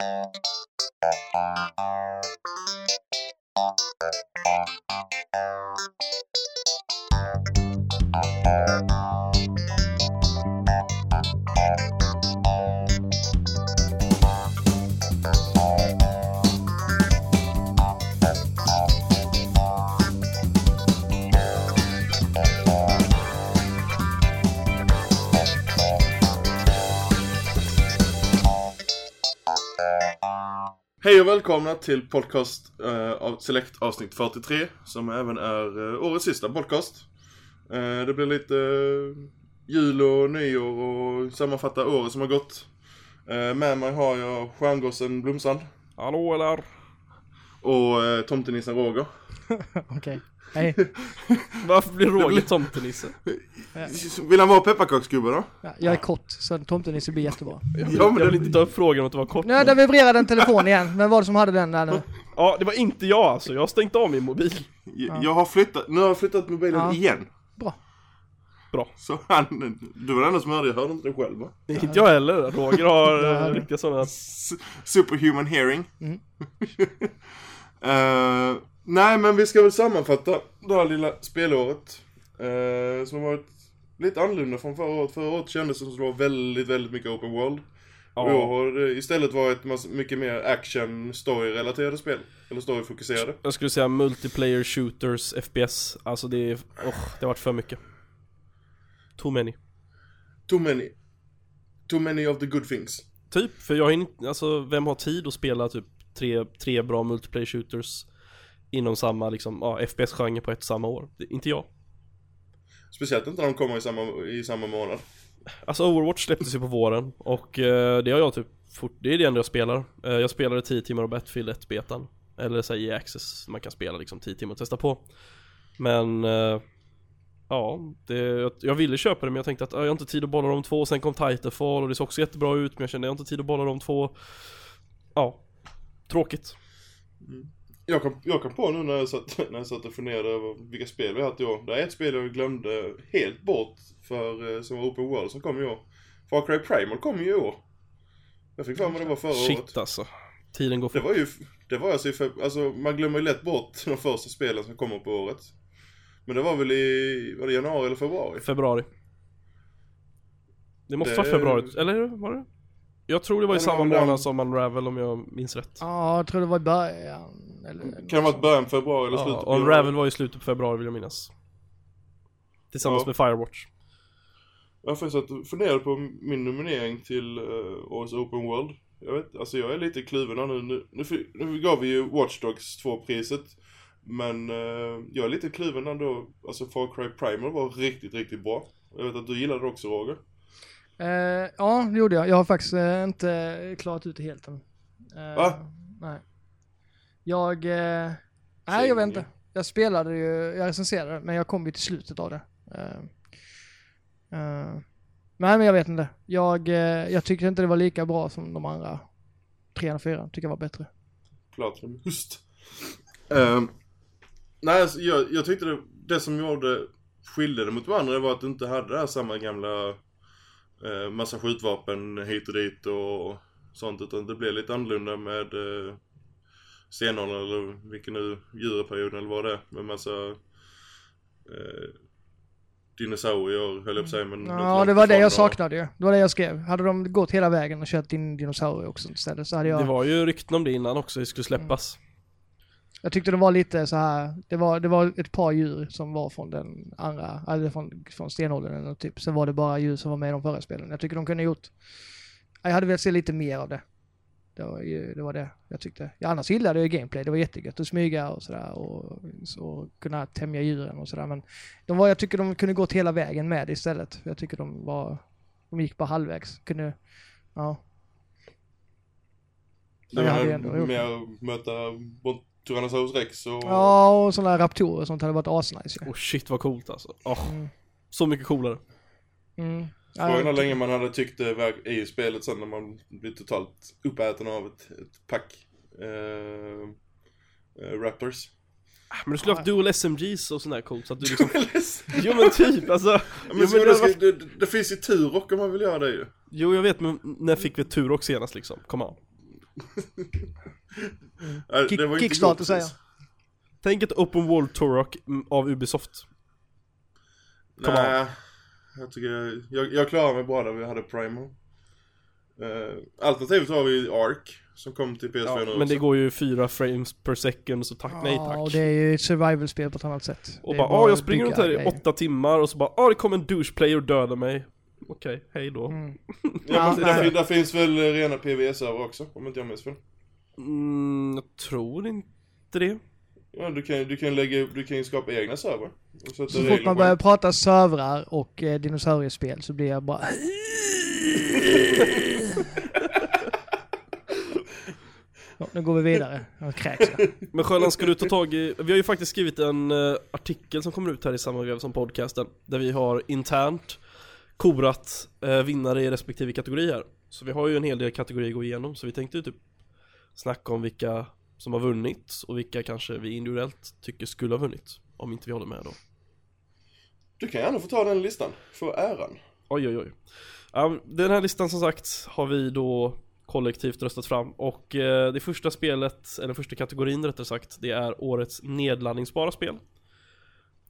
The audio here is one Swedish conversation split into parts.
Thank you. Hej och välkomna till podcast eh, av Select avsnitt 43 som även är eh, årets sista podcast. Eh, det blir lite eh, jul och nyår och sammanfatta året som har gått. Eh, med mig har jag stjärngossen Blomsand Hallå eller? och eh, tomtenissen Roger. Okej, hej. Varför blir Roger tomtenisse? Vill han vara pepparkaksgubbe då? Ja, jag är kort, så en tomtenisse blir jättebra. Ja men Jag det är vill inte lite... ta upp frågan om att det var kort. Nu, där vibrerade en telefon igen. Vem var det som hade den där nu? Ja, det var inte jag alltså. Jag har stängt av min mobil. Jag, jag har flyttat, nu har jag flyttat mobilen Ja. igen. Bra. Så han, du var den enda som hörde, jag hörde inte det själv va? Inte jag heller. Roger har uh, riktiga sådana. Superhuman hearing. Mm. Eh, nej, men vi ska väl sammanfatta det här lilla spelåret. eh, som har varit lite annorlunda från förra året. Förra året kändes det som att det var väldigt, väldigt mycket open world. Och i år Ja. har det istället varit mycket mer action, story-relaterade spel. Eller story-fokuserade. Jag skulle säga multiplayer shooters, FPS. Alltså det oh, det har varit för mycket. Too many. Too many. Too many of the good things. Typ, för jag hinner inte, alltså vem har tid att spela typ tre, tre bra multiplayer shooters inom samma liksom, ja, FPS-genre på ett och samma år? Det, inte jag. Speciellt inte när de kommer i samma, i samma månad. Alltså Overwatch släpptes ju på våren och eh, det har jag typ fort, det är det enda jag spelar. Eh, jag spelade 10 timmar av Battlefield 1 betan. Eller såhär i Access, man kan spela liksom 10 timmar och testa på. Men eh, Ja, det, jag, jag ville köpa det men jag tänkte att ah, jag har inte tid att bolla de två, sen kom Titanfall och det såg också jättebra ut men jag kände jag har inte tid att bolla de två Ja, tråkigt Jag kom, jag kom på nu när jag, satt, när jag satt och funderade över vilka spel vi har haft i år. Det är ett spel jag glömde helt bort för, eh, som var Open World som kom i år. Far Cry Primal kom ju i år. Jag fick för mig det var förra året. Shit alltså Tiden går Det fort var ju, det var alltså, alltså man glömmer ju lätt bort de första spelen som kommer på året. Men det var väl i, var det januari eller februari? Februari Det måste Det- vara februari, eller var det? Jag tror det var i samma månad som Unravel om jag minns rätt Ja, jag tror det var i början. Eller, Kan det ha varit början på februari eller slutet Ja, på och januari? Unravel var i slutet på februari vill jag minnas Tillsammans Ja. med Firewatch Jag satt och funderade på min nominering till uh, årets Open World. Jag vet, alltså jag är lite kluven nu. Nu, nu, nu gav vi ju Watch Dogs 2-priset. Men eh, jag är lite kluven ändå. Alltså Far Cry Primal var riktigt, riktigt bra. Jag vet att du gillade det också Roger. Eh, ja, det gjorde jag. Jag har faktiskt eh, inte klarat ut det helt än. Eh, Va? Nej. Jag... Nej, jag vet inte. Jag spelade ju, jag recenserade, men jag kom ju till slutet av det. Nej, men jag vet inte. Jag, jag tyckte inte det var lika bra som de andra tre och fyra. Tycker jag var bättre. Platinum Just. Ehm, nej, alltså, jag, jag tyckte det, det som gjorde skilde det mot varandra var att du inte hade det här samma gamla eh, massa skjutvapen hit och dit och sånt. Utan det blev lite annorlunda med eh, stenåldern eller vilken nu djurperioden eller vad det är. Med massa eh, dinosaurier höll jag på att säga. Men Ja, det var det jag saknade ju. Det var det jag skrev. Hade de gått hela vägen och kört in dinosaurier också istället så hade jag... Det var ju rykten om det innan också, det skulle släppas Jag tyckte det var lite så här. Det var, det var ett par djur som var från den andra, eller från, från stenåldern eller typ. Sen var det bara djur som var med i de förra spelen. Jag tycker de kunde gjort, jag hade velat se lite mer av det. Det var, ju, det var det jag tyckte. Ja, annars gillade jag gameplay, det var jättegött att smyga och sådär och, så, kunna tämja djuren och sådär. Men de var, jag tycker de kunde gått hela vägen med istället. Jag tycker de var, de gick bara halvvägs. Kunde, ja. Det jag var mer möta Tyrannosaurus rex och... Ja, och sådana här raptorer och sånt hade varit asnice ju. Oh shit vad coolt alltså oh, Mm. Så mycket coolare Mm. Frågan hur länge man hade tyckt det var i spelet sen när man blir totalt uppäten av ett, ett pack eh, rappers. Men du skulle haft dual SMGs och sånt där coolt så att du liksom Jo men typ alltså men jo, men så det, det, var... ska, det, det finns ju Turok om man vill göra det ju. jo jag vet men när fick vi tur också senast liksom? Kom on Kick- det var inte Kickstarter, säger precis. Tänk ett open world Turok mm, av Ubisoft. Nej, jag tycker jag, jag klarar mig bra där vi hade Primal. Uh, alternativt har vi Ark som kom till PS4 Ja, men det går ju fyra frames per second så tack nej Ja, tack. och det är ju ett survival-spel på ett annat sätt. Och bara, ja jag springer runt här i åtta timmar och så bara, ja det kom en doucheplayer och dödade mig. Okej, hej då. Mm. Ja, Ja, men där, där finns väl rena PVS-server också, om inte jag minns fel. Mm, jag tror inte det. Ja, du kan, du kan lägga, du kan ju skapa egna sätta Så fort man börjar prata servrar och eh, dinosauriespel så blir jag bara... Ja, nu går vi vidare. Jag kräks jag. Men Sjöland, ska du ta tag i, vi har ju faktiskt skrivit en eh, artikel som kommer ut här i samma vev som podcasten, där vi har internt korat eh, vinnare i respektive kategori här. Så vi har ju en hel del kategorier att gå igenom, så vi tänkte ju typ snacka om vilka som har vunnit och vilka kanske vi individuellt tycker skulle ha vunnit, om inte vi håller med då. Du kan gärna få ta den listan, få äran. Oj oj oj. Den här listan som sagt har vi då kollektivt röstat fram och eh, det första spelet, eller första kategorin rättare sagt, det är årets nedladdningsbara spel.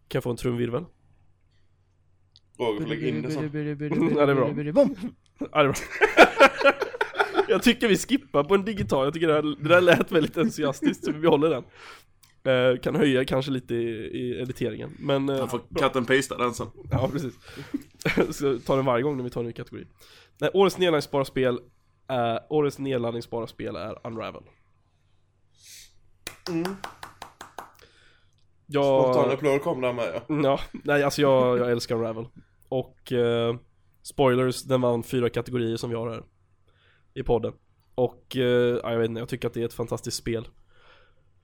Kan jag få en trumvirvel? Roger får lägga in det sen. Ja, det är bra. Ja, det är bra. jag tycker vi skippar på en digital, jag tycker det, här, det där lät väldigt entusiastiskt så vi behåller den. Eh, kan höja kanske lite i, i editeringen, men... Eh, Han får cut and pasta den sen. Ja, precis. Ska ta den varje gång när vi tar en ny kategori. Nej, årets nedladdningsbara spel är, årets nedladdningsbara spel är Unravel. Mm. Spontan Jag, applåd kom där med ja. ja, nej alltså jag, jag älskar Unravel. Och eh, spoilers, den vann fyra kategorier som vi har här i podden. Och eh, ja, jag vet inte, jag tycker att det är ett fantastiskt spel.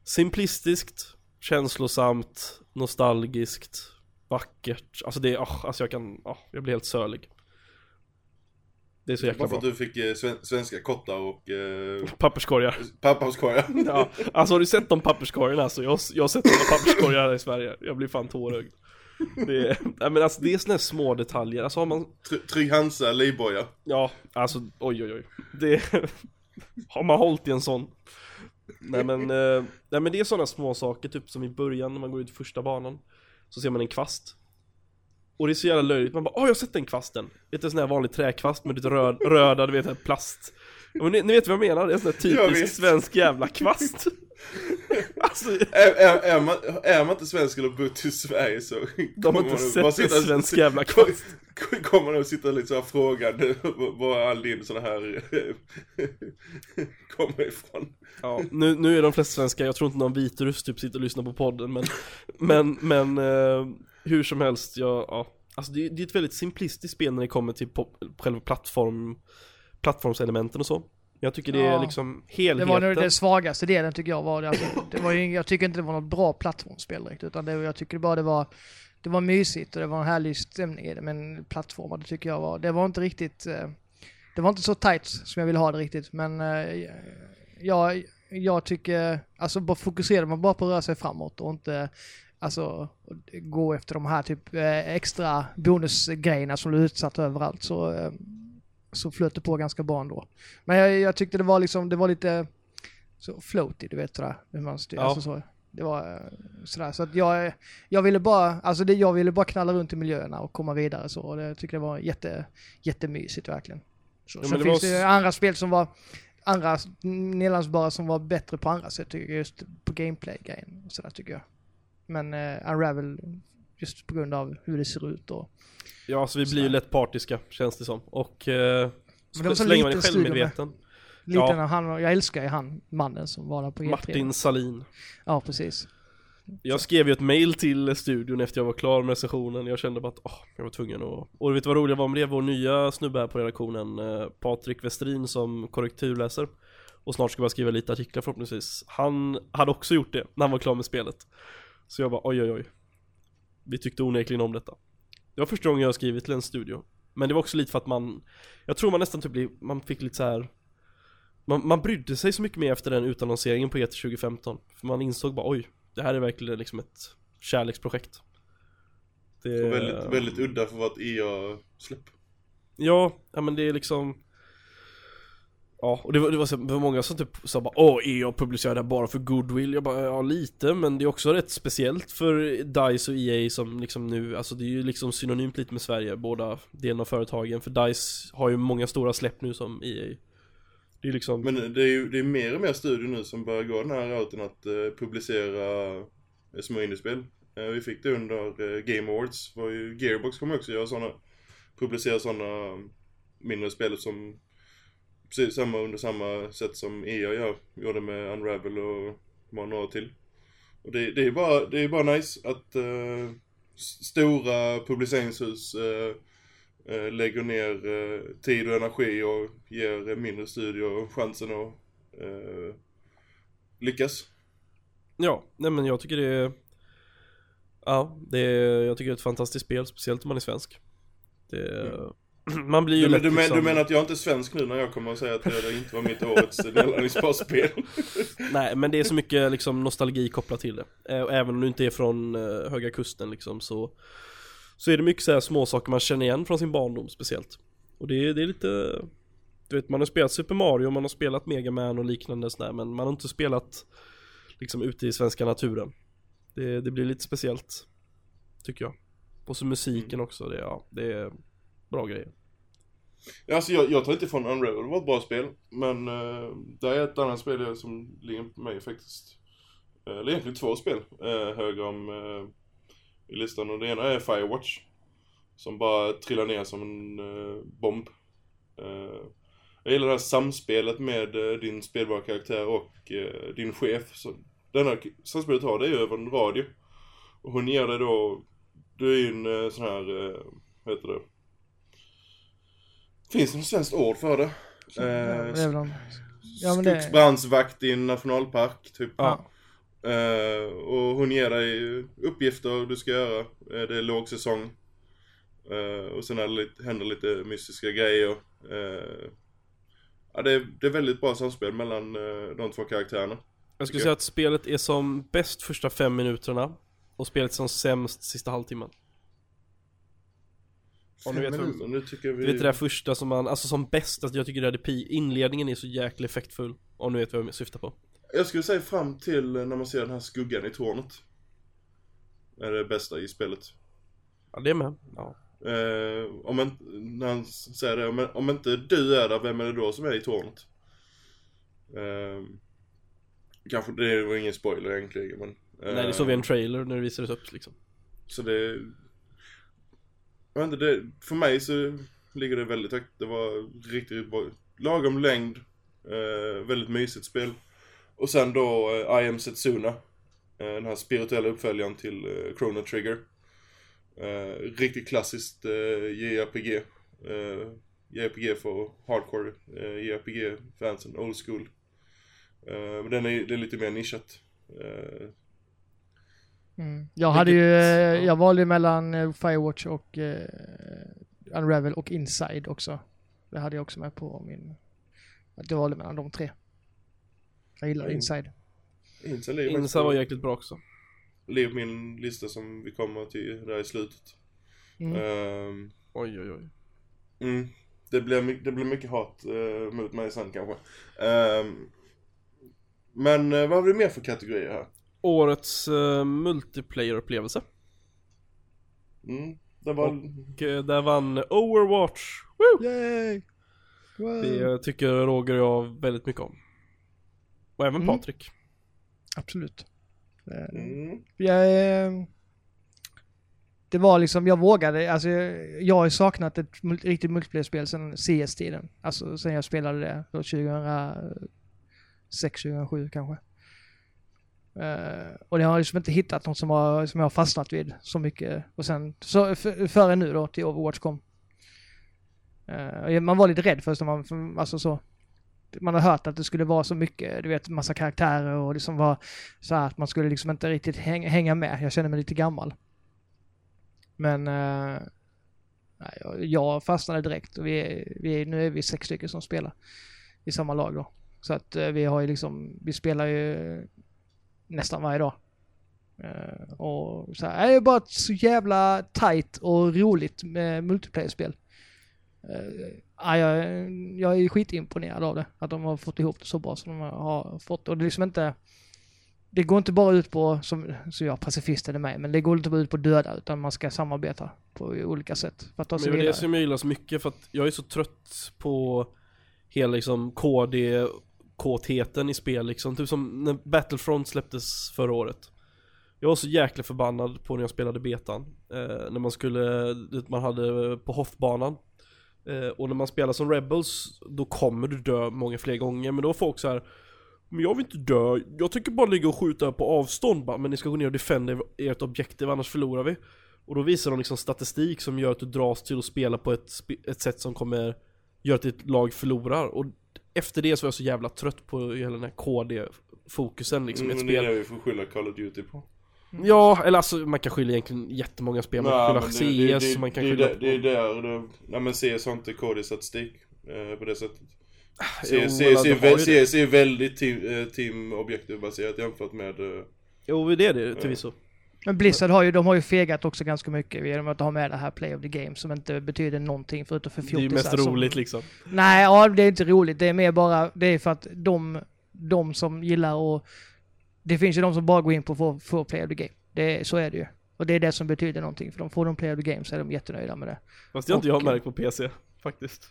Simplistiskt, känslosamt, nostalgiskt, vackert. Alltså det är, ah, alltså jag kan, ah, jag blir helt sölig. Det är så jäkla Bara för bra. att du fick eh, sven svenska kottar och eh, Papperskorgar. pappaskorgar. Ja, alltså har du sett de papperskorgarna alltså? Jag, jag har sett sådana papperskorgar här i Sverige. Jag blir fan tårögd. Det är, nej men alltså det är här små detaljer. Alltså har man, Tr- Trygg Hansa, livboja. ja, alltså oj oj oj. Det, har man hållit i en sån. Nej men, eh, nej men det är sådana små saker, typ som i början när man går ut första banan. Så ser man en kvast. Och det är så jävla löjligt, man bara åh jag har sett den kvasten. Vet du en sån här vanlig träkvast med lite röd, röda, du vet här plast. Men ni, ni vet vad jag menar? Det är en sån här typisk svensk jävla kvast. Alltså, Är, är, är, man, är man inte svensk eller bott i Sverige så de har kommer inte sett sitta- svensk jävla kvast. Kommer att sitta lite så här frågande var all din sån här kommer ifrån. Ja, nu, nu är de flesta svenskar, jag tror inte någon vitrus typ sitter och lyssnar på podden men Men, men eh, hur som helst, ja, ja. Alltså det, det är ett väldigt simplistiskt spel när det kommer till pop, själva plattform Plattformselementen och så Jag tycker det är Ja. liksom Det helheten var nog den svagaste delen tycker jag var det. Alltså, det var ju, jag tycker inte det var något bra plattformsspel direkt. Utan det, jag tycker bara det var, det var mysigt och det var en härlig stämning i det. Men plattformar, det tycker jag var, det var inte riktigt, eh, det var inte så tight som jag ville ha det riktigt. Men eh, jag, jag tycker, alltså bara fokuserar man bara på att röra sig framåt och inte Alltså gå efter de här typ eh, extra bonusgrejerna som du är utsatt överallt så, så flöt det på ganska bra ändå. Men jag, jag tyckte det var liksom, det var lite så floaty, du vet sådär. Hur man styr, Ja. alltså så. Det var eh, sådär, så att jag, jag ville bara, alltså det, jag ville bara knalla runt i miljöerna och komma vidare så. Och det, jag tycker det var jätte, jättemysigt verkligen. Så, Ja, sen det finns var det andra spel som var, andra nedladdningsbara som var bättre på andra sätt tycker jag, just på gameplay-grejen sådär tycker jag. Men uh, Unravel, just på grund av hur det ser ut och Ja, så vi blir ju lätt partiska känns det som Och eh, Men det så så länge man är liten studio med. självmedveten lite Ja. han, jag älskar ju han, mannen som var där på E3. Martin Salin Ja, precis. Jag skrev ju ett mail till studion efter jag var klar med sessionen Jag kände bara att åh, jag var tvungen att Och du vet vad roligt var med det? Vår nya snubbe här på redaktionen eh, Patrik Westrin som korrekturläser Och snart ska jag skriva lite artiklar förhoppningsvis Han hade också gjort det när han var klar med spelet Så jag bara oj oj oj Vi tyckte onekligen om detta Det var första gången jag skrivit till en studio Men det var också lite för att man Jag tror man nästan typ blev, man fick lite så här. man, man brydde sig så mycket mer efter den utannonseringen på E E3 2015 För man insåg bara oj Det här är verkligen liksom ett kärleksprojekt det, Och väldigt, väldigt udda för att vara ett EA-släpp. Ja, ja men det är liksom Ja, och det var, det var, så, det var många som typ sa bara Åh, EA publicerar det här bara för goodwill Jag bara, ja lite, men det är också rätt speciellt för DICE och EA som liksom nu Alltså det är ju liksom synonymt lite med Sverige, båda delen av företagen För DICE har ju många stora släpp nu som EA Det är liksom Men det är ju det är mer och mer studier nu som börjar gå den här routen att eh, publicera eh, små indiespel. Eh, vi fick det under eh, Game Awards. Var ju, Gearbox kommer också göra sådana, publicera sådana mindre spel som precis samma under samma sätt som EA gör. Gjorde med Unravel och vad några till. Och det, det är bara, det är bara nice att s- stora publiceringshus eh, eh, lägger ner tid och energi och ger mindre studier chansen att lyckas. Ja, nej men jag tycker det är Ja, det är, jag tycker det är ett fantastiskt spel, speciellt om man är svensk det är, Man blir ju Du, lätt du, men, liksom, du menar att jag inte är svensk nu när jag kommer att säga att det inte var mitt årets nedladdningsbara-spel? Nej men det är så mycket liksom nostalgi kopplat till det. Eh, Och även om du inte är från eh, Höga Kusten liksom så Så är det mycket så här små saker man känner igen från sin barndom speciellt. Och det, är- det är lite Du vet man har spelat Super Mario, man har spelat Mega Man och liknande sådär Men man har inte spelat Liksom ute i svenska naturen. Det, det blir lite speciellt Tycker jag. Och så musiken också, det, ja, det är bra grejer Ja, Alltså jag, jag tar inte ifrån Unravel, det var ett bra spel. Men uh, det är ett annat spel som ligger på mig faktiskt. Eh, Eller egentligen två spel eh, uh, högre om eh, i listan. Och det ena är Firewatch. Som bara trillar ner som en bomb. Jag gillar det här samspelet med din spelbara karaktär och din chef. Så, det enda samspelet har det är ju över en radio. Och hon ger dig då, du är ju en sån här, vad heter det? Finns det något svenskt ord för det? Ja, Eh, det är väl någon... Ja, men det- Skogsbrandsvakt i en nationalpark, typ. Ja. Eh, och hon ger dig uppgifter du ska göra. Eh, det är lågsäsong. Uh, och sen är det lite, händer lite mystiska grejer. Eh, ja, det, är, det är väldigt bra samspel mellan eh, de två karaktärerna. Jag skulle säga att spelet är som bäst första fem minuterna Och spelet är som sämst sista halvtimmen Om ni vet minuter, nu tycker vi... Du vet det där första som man, alltså som bäst, alltså jag tycker det är pi Inledningen är så jäkla effektfull Om ni vet vad jag syftar på Jag skulle säga fram till när man ser den här skuggan i tornet. Är det bästa i spelet. Ja det är med, ja Eh, om inte, när han säger det, om, om inte du är där, vem är det då som är i tornet? Eh, kanske, det var ingen spoiler egentligen men... eh, Nej det såg vi en trailer när det visades upp liksom Så det... Jag vet inte, det, för mig så ligger det väldigt högt. Det var riktigt bra. Lagom längd, eh, väldigt mysigt spel. Och sen då eh, I am Setsuna. Eh, den här spirituella uppföljaren till eh, Chrono Trigger. Eh, riktigt klassiskt eh, JRPG. Eh, JRPG för hardcore eh, JRPG-fansen, old school. Eh, men den är, det är lite mer nischat. Eh, Mm. Jag hade ju, Vilket- eh, ja. jag valde mellan eh, Firewatch och eh, Unravel och Inside också. Det hade jag också med på min, att jag valde mellan de tre. Jag gillar Mm. Inside. Faktiskt Insa på- var jäkligt bra också ligger på min lista som vi kommer till där i slutet. Mm. Ehm, Oj oj oj mm, det, blir, det blir mycket hat eh, mot mig sen kanske. Ehm, men eh, vad har vi mer för kategorier här? Årets uh, multiplayer-upplevelse Mm, det var... Och eh, där vann Overwatch Woo! Yay! Wow. Det tycker Roger och jag väldigt mycket om Och även Mm. Patrik Absolut. Eh, Mm, Jag, det var liksom, jag vågade, alltså jag, jag har saknat ett mul- riktigt multiplayer-spel sedan CS-tiden. Alltså sen jag spelade det, då 2006, 2007 kanske. Uh, och jag har liksom inte hittat något som, har, som jag har fastnat vid så mycket. Och sen, så, för, före nu då, till Overwatch kom. Uh, man var lite rädd först när man, för- alltså så. Man har hört att det skulle vara så mycket, du vet, massa karaktärer och liksom var så här att man skulle liksom inte riktigt hänga, hänga med. Jag känner mig lite gammal. Men uh, nej, jag, jag fastnade direkt och vi är, vi är, nu är vi sex stycken som spelar i samma lag då. Så att vi har ju liksom, vi spelar ju nästan varje dag. Eh, och så här, det är bara ett så jävla tight och roligt med multiplayer-spel. Eh, ja, jag, jag är skitimponerad av det, att de har fått ihop det så bra som de har fått. Och det är liksom inte, det går inte bara ut på, som, så jag pacifist det med, men det går inte bara ut på döda, utan man ska samarbeta på olika sätt för att ta Men sig det är vidare. det som jag gillar så mycket för att jag är så trött på hela liksom KD kåtheten i spel liksom, typ som när Battlefront släpptes förra året. Jag var så jäkla förbannad på när jag spelade betan. Eh, När man skulle, man hade eh, på Hoffbanan. Eh, Och när man spelar som Rebels, då kommer du dö många fler gånger. Men då var folk så här. Men jag vill inte dö, jag tycker bara ligga och skjuta på avstånd bara, Men ni ska gå ner och defenda ert objektiv annars förlorar vi. Och då visar de liksom statistik som gör att du dras till att spela på ett, ett sätt som kommer Göra att ditt lag förlorar. Och efter det så var jag så jävla trött på hela den här KD-fokusen liksom i ett Mm, det är spel det vi får skylla Call of Duty på. Ja, eller alltså man kan skylla egentligen jättemånga spel, man kan men skylla CS, man kan det, skylla det, det är där, det, nej men CS har inte KD-statistik eh, på det sättet. Jo, CS, eller CS, är, det. CS är väldigt team, eh, team objektivbaserat jämfört med eh, Jo det är det till visso Men Blizzard har ju, de har ju fegat också ganska mycket genom att ha med det här Play of the Game som inte betyder någonting förutom för Det är ju fjortisar mest som- roligt liksom Nej, ja, det är inte roligt. Det är mer bara, det är för att de, de som gillar att... Det finns ju de som bara går in på för, för play of the game. Det, så är det ju. Och det är det som betyder någonting. För de får de play of the game så är de jättenöjda med det. Fast det har inte jag Och- märkt på PC faktiskt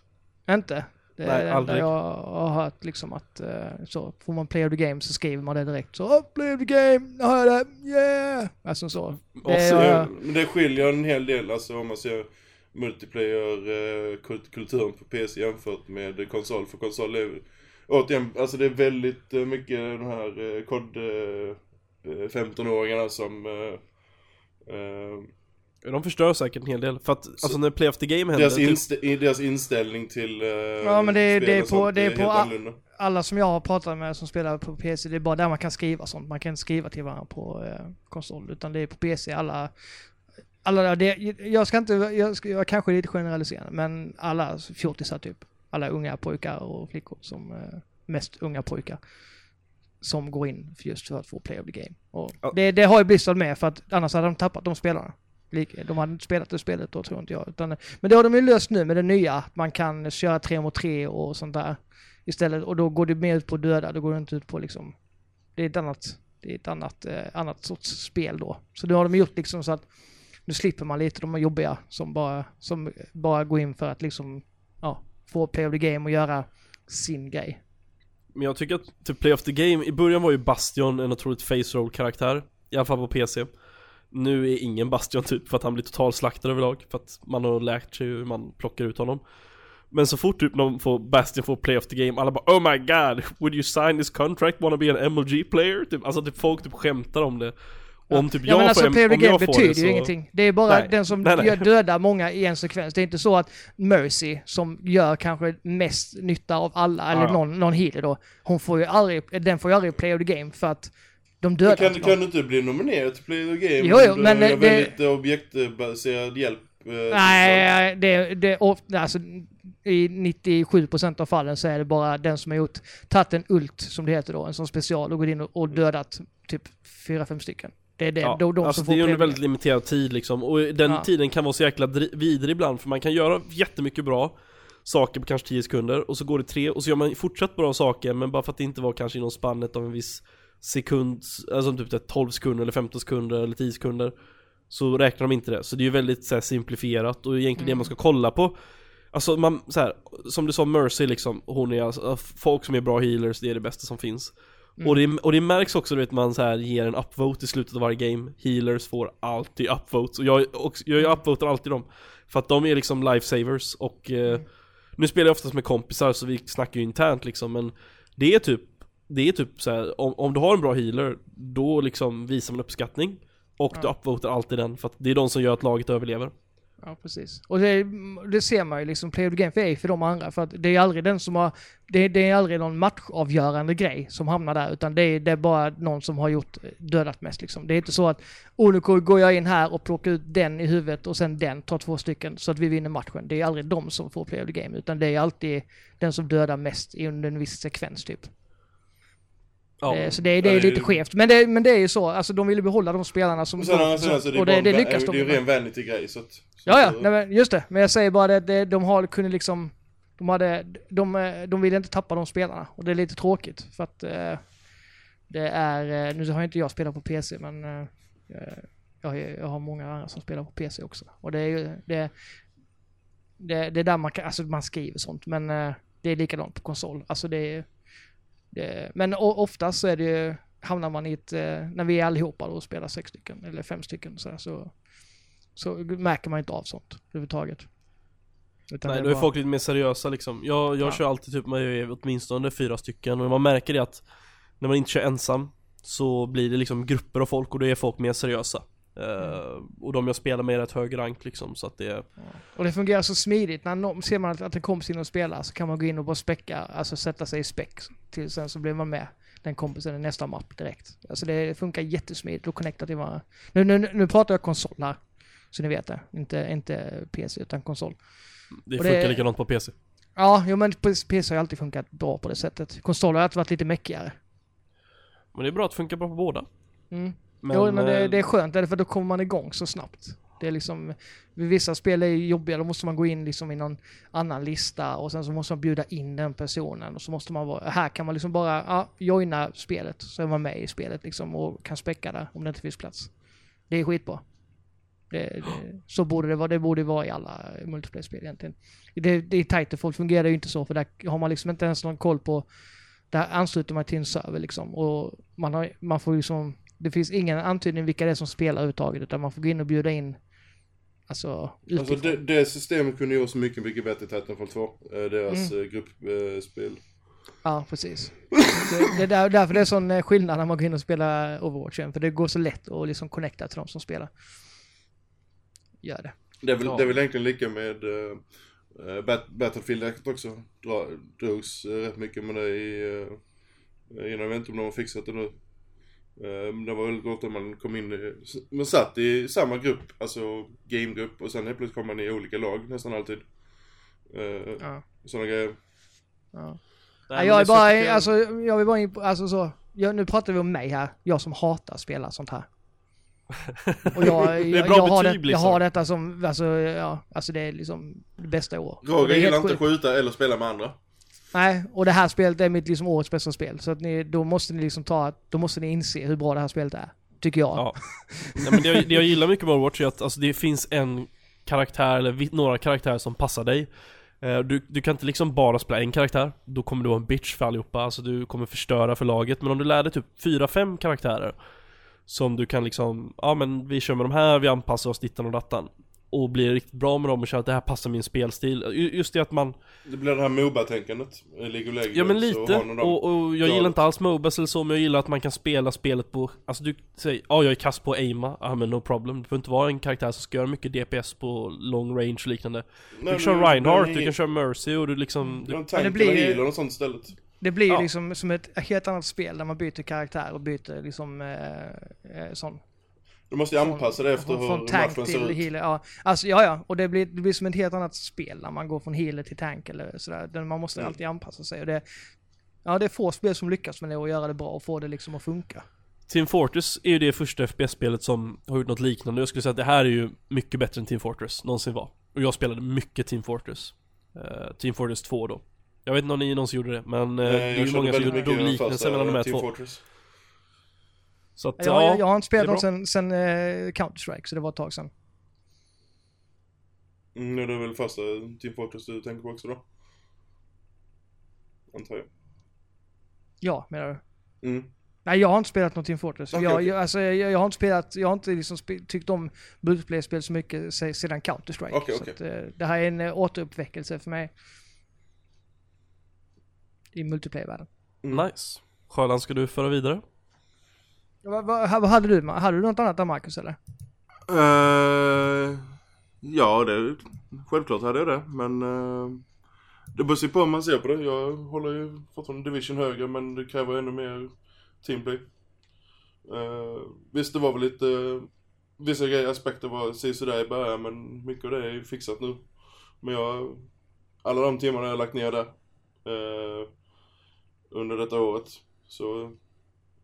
Inte? Det är Nej, det enda aldrig. jag har hört liksom att eh, så får man play of the game så skriver man det direkt. Så oh, play of the game, nu har jag det, yeah! Alltså så. Det så- är, Ja, men det skiljer en hel del alltså om man ser multiplayer-kulturen på PC jämfört med konsol. För konsol är återigen, alltså det är väldigt eh, mycket de här eh, kod eh, 15-åringarna som eh, eh, De förstör säkert en hel del, för att alltså när Play of the Game händer deras, typ, inst i deras inställning till eh, Ja, men det- det är på- sånt det är på a- annorlunda. alla som jag har pratat med som spelar på PC, det är bara där man kan skriva sånt. Man kan inte skriva till varandra på eh, konsol, utan det är på PC alla alla, det, jag ska inte, jag, ska, jag kanske är lite generaliserande, men alla fjortisar typ. Alla unga pojkar och flickor som, eh, mest unga pojkar. Som går in för just för att få play of the game. Och det, det har ju Blizzard med för att annars hade de tappat de spelarna. De hade inte spelat det spelet då tror inte jag. Utan, men det har de ju löst nu med det nya. att Man kan köra tre mot tre och sånt där. Istället, och då går det mer ut på döda, då går det inte ut på liksom... Det är ett annat, det är ett annat, eh, annat sorts spel då. Så det har de gjort liksom så att nu slipper man lite de jobbiga som bara, som bara går in för att liksom, ja, få play of the game och göra sin grej. Men jag tycker att typ Play of the Game, i början var ju Bastion en otroligt face roll karaktär I alla fall på PC nu är ingen Bastion typ för att han blir totalslaktad överlag För att man har lärt sig hur man plockar ut honom Men så fort typ någon får Bastion får Play of the Game Alla bara Oh my god, would you sign this contract? Wanna be an MLG player? Typ, alltså typ folk typ skämtar om det och om typ ja, jag men får alltså en- play of the game får betyder det ju så- ingenting. Det är bara Nej, den som nej, nej. gör dödar många i en sekvens. Det är inte så att Mercy, som gör kanske mest nytta av alla, eller Ja, ja. någon, någon healer då, hon får ju aldrig, den får ju aldrig play of the game för att de dödar kan, inte kan du inte bli nominerad till Play the Game? Jo, jo, men har det- väldigt eh, objektbaserad hjälp. eh, Nej, det, det, of- alltså, i 97% av fallen så är det bara den som har gjort, tagit en ult, som det heter då, en sån special, och gått in och, och dödat typ 4-5 stycken. Det är det, Ja, då, de alltså som får det är under väldigt limiterad tid liksom och den Ja. tiden kan vara så jäkla dri- vidrig ibland för man kan göra jättemycket bra saker på kanske 10 sekunder och så går det tre och så gör man fortsatt bra saker men bara för att det inte var kanske inom spannet av en viss sekund, alltså typ det är 12 sekunder eller 15 sekunder eller 10 sekunder så räknar de inte det. Så det är ju väldigt så här, simplifierat och egentligen det Mm. man ska kolla på. Alltså man, så här, som du sa Mercy liksom, hon är alltså, folk som är bra healers, det är det bästa som finns. Mm. och, det, och det märks också du vet man så här ger en upvote i slutet av varje game. Healers får alltid upvotes. Och jag, och, jag upvotar alltid dem. För att de är liksom lifesavers och eh, Nu spelar jag oftast med kompisar så vi snackar ju internt liksom. Men Det är typ Det är typ så här, om, om du har en bra healer Då liksom visar man uppskattning Och du Ja. upvotar alltid den för att det är de som gör att laget överlever Ja, precis. Och det, det ser man ju liksom, play of the game för är för de andra. För att det är aldrig den som har, det, det är aldrig någon matchavgörande grej som hamnar där. Utan det är, det är bara någon som har gjort, dödat mest liksom. Det är inte så att, oh nu går jag in här och plockar ut den i huvudet och sen den, tar två stycken så att vi vinner matchen. Det är aldrig de som får play of the game. Utan det är alltid den som dödar mest under en viss sekvens typ. Ja. Eh, Så det, det är det är lite ju- skevt. Men det, men det är ju så, alltså de vill ju behålla de spelarna som... Och sen, de, sen, alltså, det, är och det, en det lyckas de Det är ju ren vanity-grej så att... så Ja, ja, att, nej, men just det. Men jag säger bara det, det de har kunde liksom... De hade... De, de ville inte tappa de spelarna. Och det är lite tråkigt för att... Eh, det är... Eh, nu har inte jag spelat på PC men... Jag, har- jag har många andra som spelar på PC också. Och det är ju... Det, det, det är där man kan... Alltså man skriver sånt men... Det är likadant på konsol. Alltså det är... Det, men oftast så är det ju... Hamnar man i ett... Eh, när vi är allihopa och spelar sex stycken eller fem stycken så, här, så så märker man inte av sånt överhuvudtaget. Utan Nej, det då är bara- folk lite mer seriösa liksom. Jag, jag Ja. kör alltid typ med åtminstone fyra stycken och man märker det att när man inte kör ensam så blir det liksom grupper av folk och då är folk mer seriösa. Eh, och de jag spelar med är rätt hög rank liksom så att det Och det fungerar så smidigt. När någon, ser man att, att en kompis in och spelar så kan man gå in och bara späcka, alltså sätta sig i späck. Till sen så blir man med den kompisen i nästa mapp direkt. Alltså det funkar jättesmidigt och connecta till varandra. Nu, nu, nu pratar jag konsol här. Så ni vet det. Inte, inte PC utan konsol. Det Och funkar det- likadant på PC. Ja, jo men PC har ju alltid funkat bra på det sättet. Konsol har alltid varit lite meckigare. Men det är bra att det funkar bra på båda. Mm. Men, jo, men det, eh, det är skönt, därför då kommer man igång så snabbt. Det är liksom, vissa spel är jobbiga, då måste man gå in liksom i någon annan lista och sen så måste man bjuda in den personen och så måste man vara, här kan man liksom bara, ja, joina spelet så är man med i spelet liksom och kan späcka där om det inte finns plats. Det är skitbra. Det, det, så borde det vara, det borde vara i alla multiplayer-spel egentligen. Det, det i Titanfall fungerar ju inte så för där har man liksom inte ens någon koll på, där ansluter man till en server liksom och man, har, man får liksom det finns ingen antydning vilka det är som spelar överhuvudtaget utan man får gå in och bjuda in Alltså. Alltså det, det systemet kunde göra så mycket, mycket bättre i Titanfall 2. eh, Deras Mm. mm. gruppspel. Ja, precis. det, det är där, därför det är sån eh, skillnad när man går in och spelar Overwatch igen, för det går så lätt att liksom connecta till de som spelar. Gör det. Det är väl, Ja. det är väl egentligen lika med uh, Bat- Battlefield också. Dra, drogs uh, rätt mycket med det i... Uh, jag vet inte om de har fixat det nu. Men det var väldigt gott om man kom in man satt i samma grupp, alltså gamegrupp och sen helt plötsligt kom man i olika lag nästan alltid. Uh, Ja. Sådana grejer. Ja. nej, jag är så bara, jag- alltså, jag vill bara in alltså så, jag, nu pratar vi om mig här, jag som hatar att spela sånt här. Och jag, jag, är bra jag, har, betyg, det, jag liksom. har detta som, alltså, ja, alltså det är liksom det bästa i år. Och det Roger gillar inte sjukt. skjuta eller spela med andra. Nej, och det här spelet är mitt liksom årets bästa spel. Så att ni, då måste ni liksom ta, då måste ni inse hur bra det här spelet är. Tycker jag. Ja. Nej, men det, jag, det jag gillar mycket med Overwatch är att alltså, det finns en karaktär, eller några karaktärer som passar dig Eh, du, du kan inte liksom bara spela en karaktär, då kommer du vara en bitch för allihopa, alltså du kommer förstöra för laget Men om du lär dig typ 4-5 karaktärer Som du kan liksom, ja men vi kör med de här, vi anpassar oss dittan och dattan Och blir riktigt bra med dem och känner att det här passar min spelstil Ju- Just det att man, Det blir det här Moba-tänkandet. eh, League of Legends ja men och lite, av- och, och jag Ja. gillar inte alls Mobas eller så men jag gillar att man kan spela spelet på, alltså du säger, ja jag är kass på aima, ja men no problem Du får inte vara en karaktär som ska göra mycket DPS på long range och liknande Du Nej, kan köra Reinhardt, du kan köra Mercy och du liksom, du, Någon Men tank det blir eller något sånt istället. Det blir ju Ja. liksom som ett helt annat spel där man byter karaktär och byter liksom eh, eh, sån. Du måste ju anpassa det efter från, hur från tank matchen till ser ut. healer. Ja, alltså ja, ja. Och det blir, det blir som ett helt annat spel när man går från healer till tank eller sådär. Man måste Mm. alltid anpassa sig och det, ja det är få spel som lyckas med det och göra det bra och få det liksom att funka. Team Fortress är ju det första FPS-spelet som har gjort något liknande Jag skulle säga att det här är ju mycket bättre än Team Fortress någonsin var Och jag spelade mycket Team Fortress Eh, Team Fortress 2 då Jag vet inte om ni någonsin gjorde det, men eh, Eh, det är ju många som gjorde drog liknelser mellan de här Team två Fortress. Så att, Jag, ja, jag, jag har inte spelat dem sen, sen eh, Counter-Strike så det var ett tag sedan. Mm, det är väl första Team Fortress du tänker på också då? Antar jag. Ja, menar du? Mm. Nej, jag har inte spelat något Team Fortress. Okej, jag, okej. jag, alltså, jag, jag har inte spelat, jag har inte liksom tyckt om multiplayer-spel så mycket se, sedan Counter-Strike. Okej, så. Att, eh, det här är en uh, återuppväckelse för mig. I multiplayer-världen. Mm. nice Sjöland, ska du föra vidare? Vad, vad, vad hade du? Hade du något annat där Marcus eller? Uh, ja, det, självklart hade jag det, men uh, det beror sig på hur man ser på det. Jag håller ju fortfarande division högre, men det kräver ännu mer teamplay. Uh, visst, det var väl lite, vissa grejer, aspekter var sådär i början, men mycket av det är ju fixat nu. Men jag, alla de timmarna jag lagt ner där, Uh, under detta året, så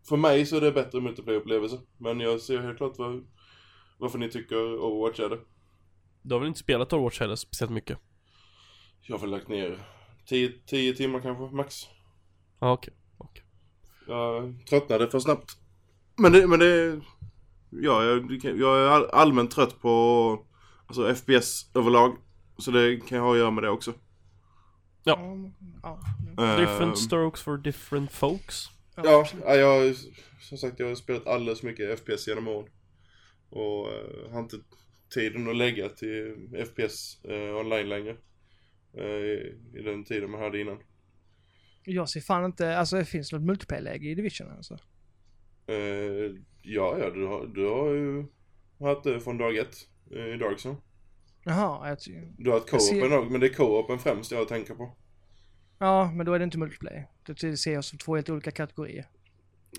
för mig så är det bättre multiplayer-upplevelse. Men jag ser helt klart vad, varför ni tycker Overwatch är det. Du har väl inte spelat Overwatch heller speciellt mycket? Jag har väl lagt ner 10, 10 timmar kanske, max. Ja okej, okej. Jag tröttnade för snabbt. Men det, men det ja, jag, jag är all- allmänt trött på alltså FPS överlag. Så det kan jag ha att göra med det också. Ja. ja. Ehm, Different strokes for different folks. Ja, ja, jag som sagt jag har spelat alldeles för mycket FPS genom åren. Och eh, har inte tiden att lägga till FPS eh, online längre. Eh, i, I den tiden man hade innan. Jag ser fan inte, alltså det finns något multiplayer-läge i Division alltså. Eh, ja, ja, du har, du har ju haft det från dag ett i Darkson. Jaha, jag ty- Du har ser- co-open också, men det är co-open främst jag tänker på. Ja, men då är det inte multiplayer. Det ser jag som två helt olika kategorier.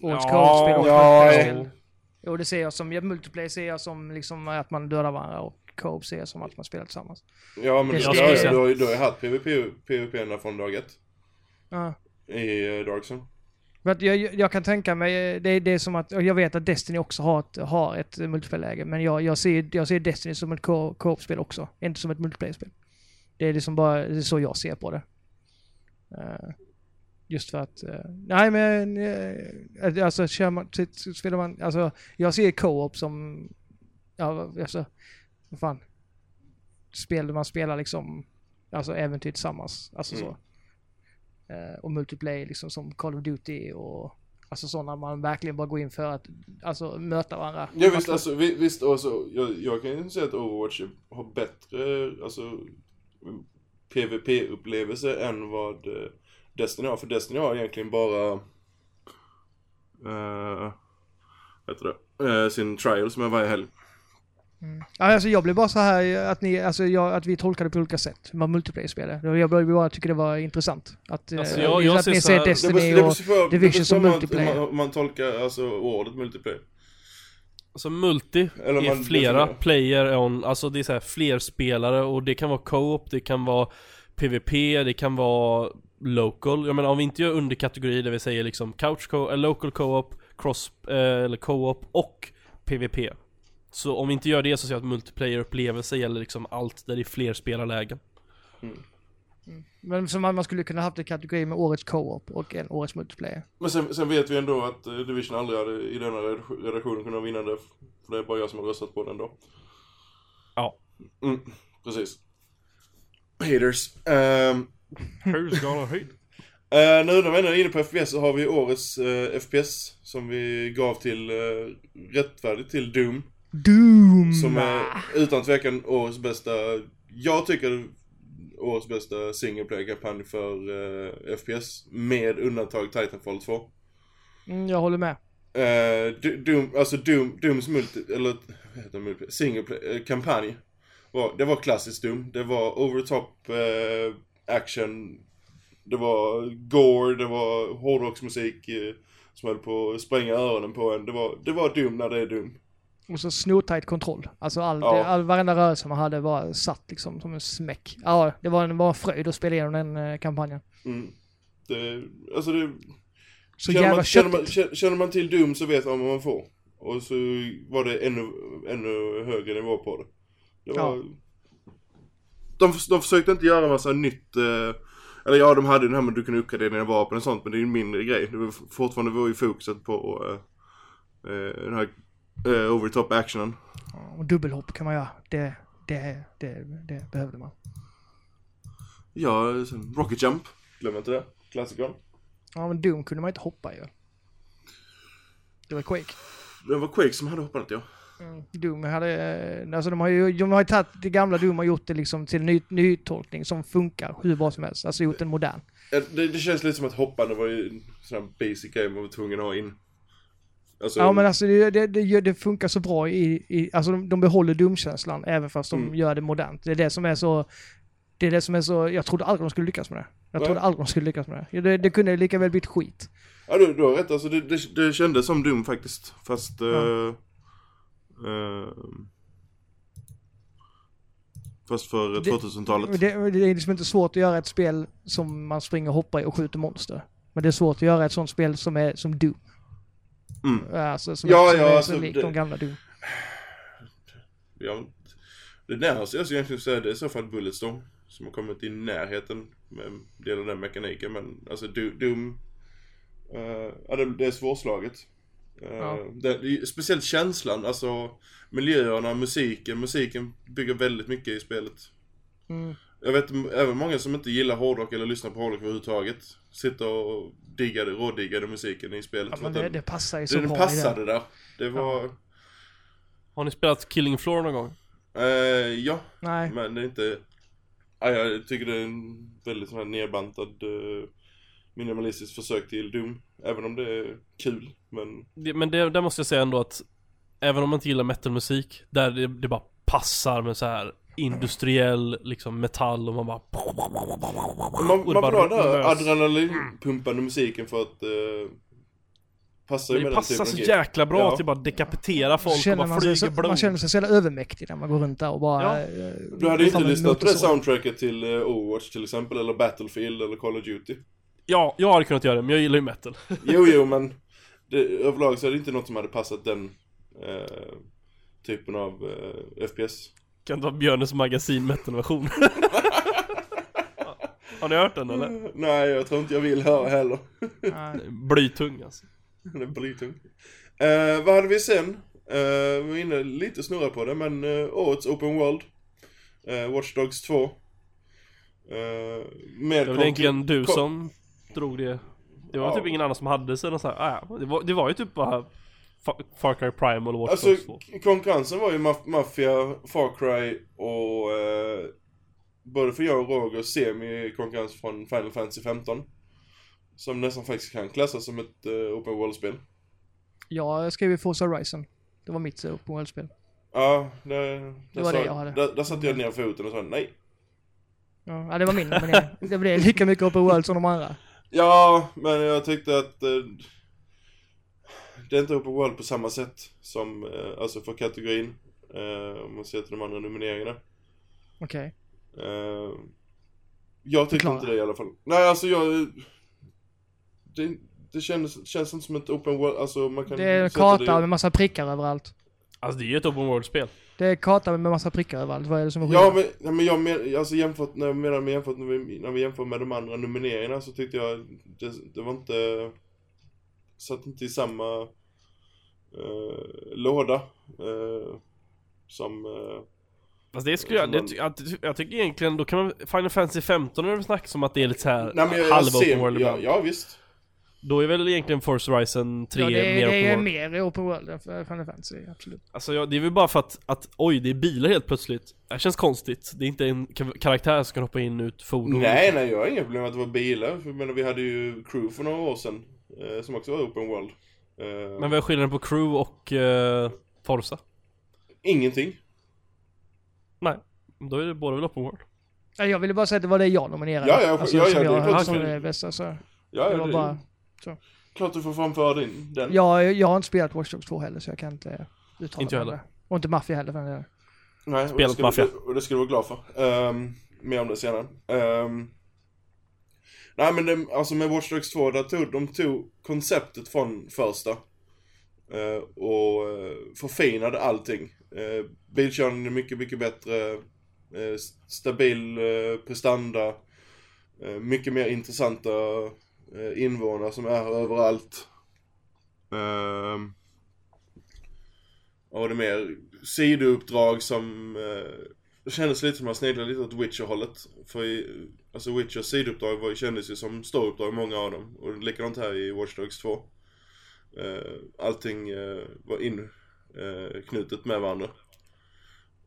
Årets Ja, co-op-spel och ja, multiplayer-spel. Jo, det ser jag som, ja, multiplayer ser jag som liksom att man dödar varandra och co-op ser jag som att man spelar tillsammans. Ja, men Det du, jag du, har du har ju haft PVP, PVP från dag ett Ja. i eh, Darkson. Jag, jag kan tänka mig, det, det är som att, jag vet att Destiny också har ett, har ett multiplayer-läge, men jag, jag, ser, jag ser Destiny som ett co- co-op-spel också, inte som ett multiplayer-spel. Det är liksom bara, det är så jag ser på det. Eh, just för att, eh, nej men, uh, alltså kör man, spelar man, alltså jag ser co-op som, ja alltså, vad fan. Spel man spelar liksom, alltså äventyr tillsammans, alltså Mm. så. Eh, och multiplayer liksom som Call of Duty och alltså sådana man verkligen bara går in för att alltså möta varandra. Ja visst, alltså, vi- visst alltså, jag, jag kan ju säga att Overwatch har bättre, alltså, PVP-upplevelse än vad eh, Destiny har. För Destiny har egentligen bara, uh, heter det, Eh, sin trial som är varje helg. Mm. Ja, alltså jag blev bara så här att, ni, alltså jag, att vi tolkade på olika sätt vad multiplayer-spel är. Jag började bara tycka det var intressant. Att, Alltså, jag- jag att ser ni här- Det Destiny beror- det och det Division beror som man- multiplayer. Man, man tolkar alltså ordet multiplayer. Alltså multi Eller är man flera player on, alltså det är så här fler spelare och det kan vara co-op, det kan vara PVP, det kan vara local. Jag menar om vi inte gör underkategorier där vi säger liksom couch co, eh, local co-op, cross, eh, eller co-op och PVP. Så om vi inte gör det så ser jag att multiplayer-upplevelse gäller liksom allt där det är fler spelarlägen. Men som man, skulle kunna haft en kategori med årets co-op och en årets multiplayer. Men sen, sen vet vi ändå att eh, Division aldrig hade i denna redaktion- redaktionen kunnat vinna det. För det är bara jag som har röstat på den då. Ja. Mm, precis. Haters. Um, Who's gonna hate? Uh, nu när vi ändå är inne på FPS så har vi årets eh, FPS som vi gav till, uh, rättfärdigt till Doom. Doom! Som är utan tvekan årets bästa, jag tycker årets bästa single player-kampanj för eh, FPS. Med undantag Titanfall 2. Mm, jag håller med. Do- Doom, alltså Doom, Dooms multi, eller vad heter det, multi, single play, eh, kampanj. Var, det var klassiskt Doom. Det var over top eh, action. Det var gore, det var hårdrocksmusik eh, som höll på att spränga öronen på en. Det var, det var Doom när det är Doom. Och så snortajt kontroll. Alltså all, Ja. all, varenda rörelse man hade var satt liksom som en smäck. Ja, det var en, var en fröjd att spela igenom den eh, kampanjen. Mm. Det, alltså det, Så känner, man, känner, man, känner- man till Doom så vet man vad man får. Och så var det ännu, ännu högre nivå på det. det var, Ja. de, de försökte inte göra massa nytt, eh, eller ja de hade det här med du kunde uppgradera dina vapen och sånt men det är ju en mindre grej. Det var fortfarande var ju fokuset på eh, eh, den här eh, over top actionen. Och dubbelhopp kan man göra. Det, det, det, det behövde man. Ja, Rocket Jump, glöm inte det. Klassikern. Ja, men Doom kunde man inte hoppa ju. Det var Quake. Det var Quake som hade hoppat ja. Mm. Doom hade, eh, alltså de har ju, de har ju tagit det gamla Doom och gjort det liksom till ny, ny tolkning som funkar hur bra som helst. Alltså gjort den modern. Ja, Det, det känns lite som att hoppande var ju en sån här basic game man var tvungen att ha in. Alltså, Ja men alltså det, det, det, det funkar så bra i, i alltså de, de behåller Doom-känslan även fast de Mm. gör det modernt. Det är det som är så, det är det som är så, jag trodde aldrig de skulle lyckas med det. Jag Nej. trodde aldrig de skulle lyckas med det. Det, det kunde lika väl blivit skit. Ja du, du har rätt, alltså det, det, det kändes som Doom faktiskt. Fast... Ja. eh, eh, fast för Det- 2000-talet. Det, det är liksom inte svårt att göra ett spel som man springer och hoppar i och skjuter monster. Men det är svårt att göra ett sånt spel som är som Doom. Mm. Alltså, som, Ja, ja, är alltså, det- de gamla Doom. Ja, det närmaste jag egentligen säga det är i så fall Bulletstorm. Som har kommit i närheten med en del av den mekaniken. Men alltså Do- Doom, eh, ja det, det är svårslaget. Uh, Ja. det, speciellt känslan, alltså miljöerna, musiken. Musiken bygger väldigt mycket i spelet. Mm. Jag vet även många som inte gillar hårdrock eller lyssnar på hårdrock överhuvudtaget. Sitter och diggade, rådiggade musiken i spelet. Ja, men det, den, det passar ju så den bra i passade det. där. Det var, Har ni spelat Killing Floor någon gång? eh, ja. Nej, Men det är inte... Ja, jag tycker det är en väldigt sån här nedbantad uh, minimalistisk försök till Doom. Även om det är kul. Men Det, men det, där måste jag säga ändå att Även om man inte gillar metalmusik Där det, det bara passar med så här Industriell liksom metall och man bara man, Och man bara vill ha den mös. adrenalinpumpande musiken för att uh, passa Det med den passar typen så jäkla bra Ja. till bara dekapitera folk och känner bara man, sig, flyger så, blod man känner sig så jävla övermäktig när man går runt där och bara... Ja. eh, Du hade inte lyssnat på det soundtracket till uh, Overwatch till exempel, eller Battlefield eller Call of Duty. Ja, jag hade kunnat göra det men jag gillar ju metal Jo, jo, men det, överlag så är det inte något som hade passat den eh, typen av eh, FPS. Kan det vara Björnes magasin metal-version? Har ni hört den eller? Nej, jag tror inte jag vill höra heller. Blytung alltså Den är blytung. Eh, vad hade vi sen? Eh, vi var inne lite snurra på det, men uh, årets Open World. Uh, Watch Dogs 2. Uh, med Det var egentligen du som drog det Det var Ja. typ ingen annan som hade sig så här, ah, ja, det, var, det var ju typ bara Far Cry Primal och Watch Alltså, Dogs 2 k- konkurrensen var ju Maf- Mafia, Far Cry och eh, både för jag och Roger semi-konkurrens från Final Fantasy 15. Som nästan faktiskt kan klassas som ett eh, Open World-spel. Jag skrev ju Forza Horizon. Det var mitt uh, open world-spel. Ja, det, Det var sa- det jag hade. Där, där satte jag ner foten och sa nej. Ja, ja, det var min nominering. Det blev lika mycket open world som de andra. Ja, men jag tyckte att eh, det är inte Open World på samma sätt som, eh, alltså för kategorin. Eh, om man ser till de andra nomineringarna. Okej. Eh, jag tyckte inte det i alla fall. Nej, alltså jag... Det, det känns, känns inte som ett Open World, alltså man kan Det är en karta det- med massa prickar överallt. Alltså det är ju ett open world-spel Det är karta med massa prickar överallt. Vad är det som är Ja skillnaden? men, ja, men jag men, alltså jämfört, när jag menar med jämfört när vi, när vi jämför med de andra nomineringarna så tyckte jag det, det var inte, satt inte i samma eh, låda eh, som, eh, Alltså det skulle jag, man- det, jag, jag tycker egentligen, då kan man, Final Fantasy 15 är det väl snack som att det är lite såhär nej men jag, jag halv ser, open world ja, ja visst. Då är väl egentligen Forza Horizon 3 Ja, det är, mer det open är world mer open world än Final Fantasy, absolut. Alltså ja, det är väl bara för att, att oj det är bilar helt plötsligt Det känns konstigt, det är inte en ka- karaktär som kan hoppa in ut fordon Nej nej jag har inga problem med att det var bilar, för jag menar, vi hade ju Crew för några år sedan eh, som också var Open World. Eh, Men vad är skillnaden på Crew och uh, Forza? Ingenting. Nej, då är det båda väl open world Ja, Jag ville bara säga att det var det jag nominerade. Ja, ja, alltså, ja, som ja, det är jag som ska- det bästa. Så. Ja, Det det var är bara... klart du får framföra din, den. Jag, jag har inte spelat Watch Dogs 2 heller, så jag kan inte uttala Inte jag heller. det. Och inte Mafia heller för den. Nej, det Spelat Mafia. Du, och det ska du vara glad för. Um, mer om det senare. Ehm, nej men det, alltså med Watch Dogs 2, där tog, de tog konceptet från första. eh, och eh, förfinade allting. Eh, bilkörningen är mycket, mycket bättre. eh, stabil eh, prestanda. eh, mycket mer intressanta eh, invånare som är överallt. Ehm, och det mer sidouppdrag som eh, det kändes lite som att man sneglade lite åt Witcher-hållet. För i, alltså Witchers sidouppdrag var, kändes ju som storuppdrag många av dem. Och likadant här i Watch Dogs 2. Eh, allting eh, var inknutet eh, med varandra.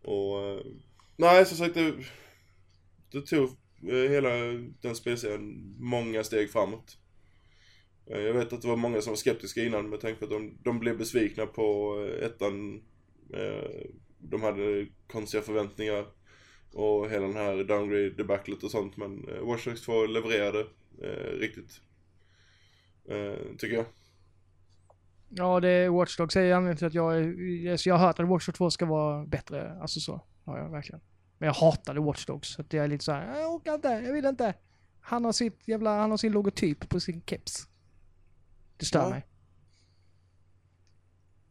Och nej som sagt det, det tog hela den spelserien många steg framåt. Jag vet att det var många som var skeptiska innan med tanke på att de, de blev besvikna på ettan. De hade konstiga förväntningar och hela den här downgrade debaclet och sånt men eh, Watch Dogs 2 levererade eh, riktigt. Eh, tycker jag. Ja, det är Watch Dogs är anledningen till att jag är, jag har hört att Watch Dogs 2 ska vara bättre. Alltså så. Ja, jag verkligen. Men jag hatade Watch Dogs. Så att jag är lite så här, jag orkar inte, jag vill inte. Han har sitt jävla, han har sin logotyp på sin keps. Det stör Ja. mig.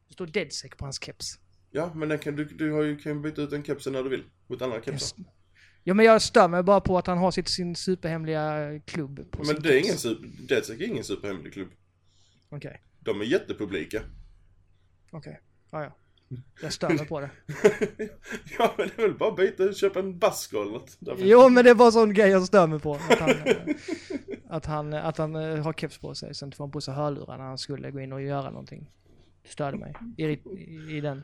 Det står Deadsec på hans keps. Ja, men den kan, du, du har ju, kan byta ut den kepsen när du vill. Mot andra kepsar. Ja men jag stör mig bara på att han har sitt, sin superhemliga klubb på Men det är ingen super, Deadsec är ingen superhemlig klubb. Okej, De är jättepublika. okej. Ja, ja. Jag stör mig på det. ja, men det är väl bara att byta köpa en basker eller något. Därför- Jo men det är bara en sån grej jag stör mig på. Att han, eh, att han, att han eh, har keps på sig, sen får han på sig hörlurar när han skulle gå in och göra någonting. Det störde mig i, i, i den.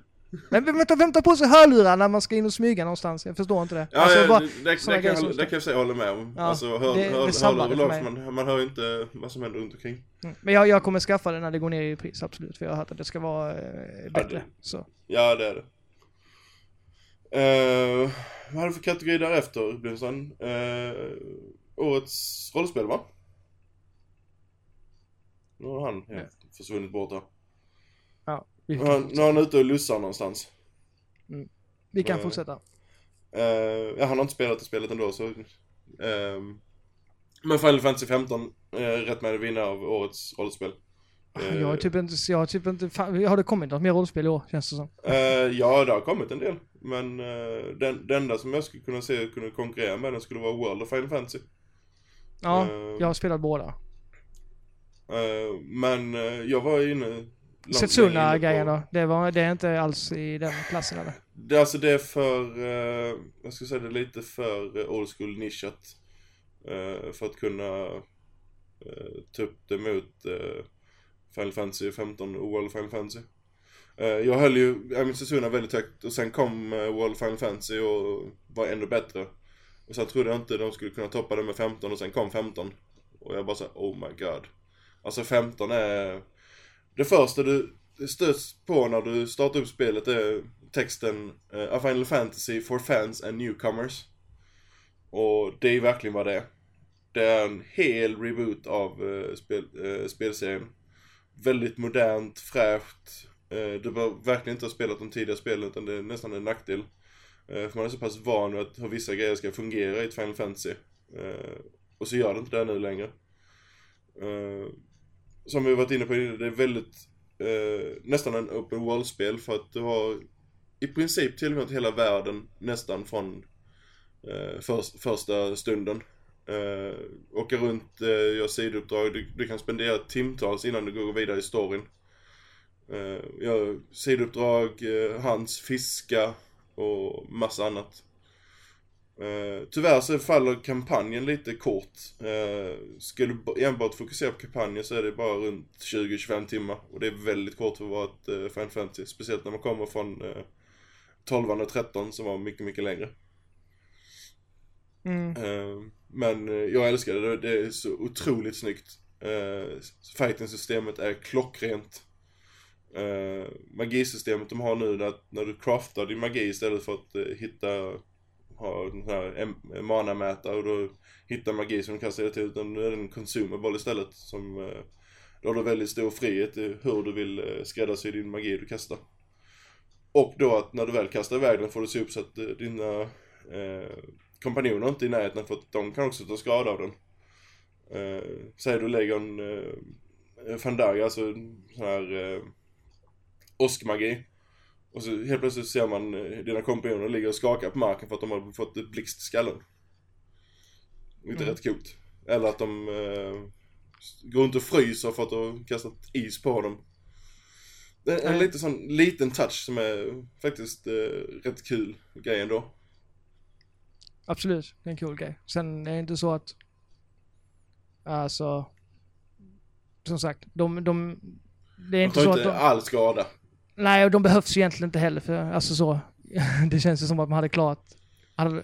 Men vem tar, vem tar på sig hörlurar när man ska in och smyga någonstans? Jag förstår inte det. Ja, Alltså, ja bara- det, det, kan, jag- det kan jag säga hålla med om. Ja, alltså, hör, det- hör, det samlade hör, för hör, mig. man, man hör ju inte vad som händer runt omkring. Mm. Men jag, jag kommer skaffa det när det går ner i pris, absolut. För jag har hört att det ska vara eh, bättre. det- Så. Ja, det är det. Uh, vad har du för kategori därefter, Björnsson? Uh, årets rollspel, va? Nu har han helt försvunnit bort här. Nu är han- ute och lussar någonstans. vi kan eh, fortsätta. Uh, ja, han har inte spelat det spelet ändå så... ehm, men Final Fantasy 15 är rätt med att vinna av årets rollspel. Eh, Jag har typ inte, jag har typ inte, fan, har det kommit något mer rollspel i år känns det som? Eh, ja, det har kommit en del. Men uh, den, det enda som jag skulle kunna se kunde konkurrera med den skulle vara World of Final Fantasy. Ja, Eh, jag har spelat båda. Eh, men eh, jag var inne... Setsuna-grejen då? Det, var, det är inte alls i den klassen eller? Det, är alltså det är för, uh, jag skulle säga det är lite för eh, old school nischat. eh, för att kunna uh, ta upp det mot uh, Final Fantasy 15 och World Final Fantasy. Jag höll ju Amin Setsuna väldigt högt och sen kom uh, World Final Fantasy och var ännu bättre. Och sen trodde jag inte de skulle kunna toppa det med 15 och sen kom 15. Och jag bara såhär, oh my god. Alltså 15 är... Det första du stöts på när du startar upp spelet är texten uh, A Final Fantasy for fans and newcomers. Och det är verkligen vad det är. Det är en hel reboot av eh, spel, eh, spelserien. Väldigt modernt, fräscht. Eh, du behöver verkligen inte ha spelat de tidigare spelen utan det är nästan en nackdel. För man är så pass van vid att hur vissa grejer ska fungera i ett Final Fantasy. Och så gör det inte det nu längre. Som vi varit inne på, det är väldigt eh, nästan en open world-spel för att du har i princip tillgång till hela världen nästan från eh, för, första stunden. Eh, åka runt, eh, göra sidouppdrag, du, du kan spendera timtals innan du går vidare i storyn. Eh, gör sidouppdrag, eh, hans fiska och massa annat. Eh, tyvärr så faller kampanjen lite kort. Eh, skulle enbart fokusera på kampanjen så är det bara runt 20-25 timmar. Och det är väldigt kort för att vara ett eh, Final Fantasy. Speciellt när man kommer från eh, 12 och 13 som var mycket, mycket längre. Mm. Eh, men eh, jag älskar det, det är så otroligt snyggt. Fighting-systemet är klockrent. Magisystemet de har nu att när du craftar din magi istället för att hitta har en sån här manamätare och då hittar magi som du kastar hela tiden utan nu är den en consumable istället som uh, då har du väldigt stor frihet i hur du vill eh, skräddarsy din magi du kastar. Och då att när du väl kastar iväg den får du se upp så att eh, dina eh, kompanjoner inte är i närheten för att de kan också ta skada av den. Eh, säg du lägger en eh, Fandaga, alltså en sån här eh, åskmagi. Och så helt plötsligt ser man eh, dina kompanjoner ligga och skaka på marken för att de har fått ett blixt i skallen. Är Mm. rätt coolt. Eller att de eh, går runt och fryser för att du har kastat is på dem. Det är en Nej. lite sån liten touch som är faktiskt eh, rätt kul grej ändå. Absolut, det är en cool grej. Sen är det inte så att... Alltså... Som sagt, de... de det är inte så att inte de... all skada. Nej, och de behövs ju egentligen inte heller för, alltså så. det känns ju som att man hade klarat...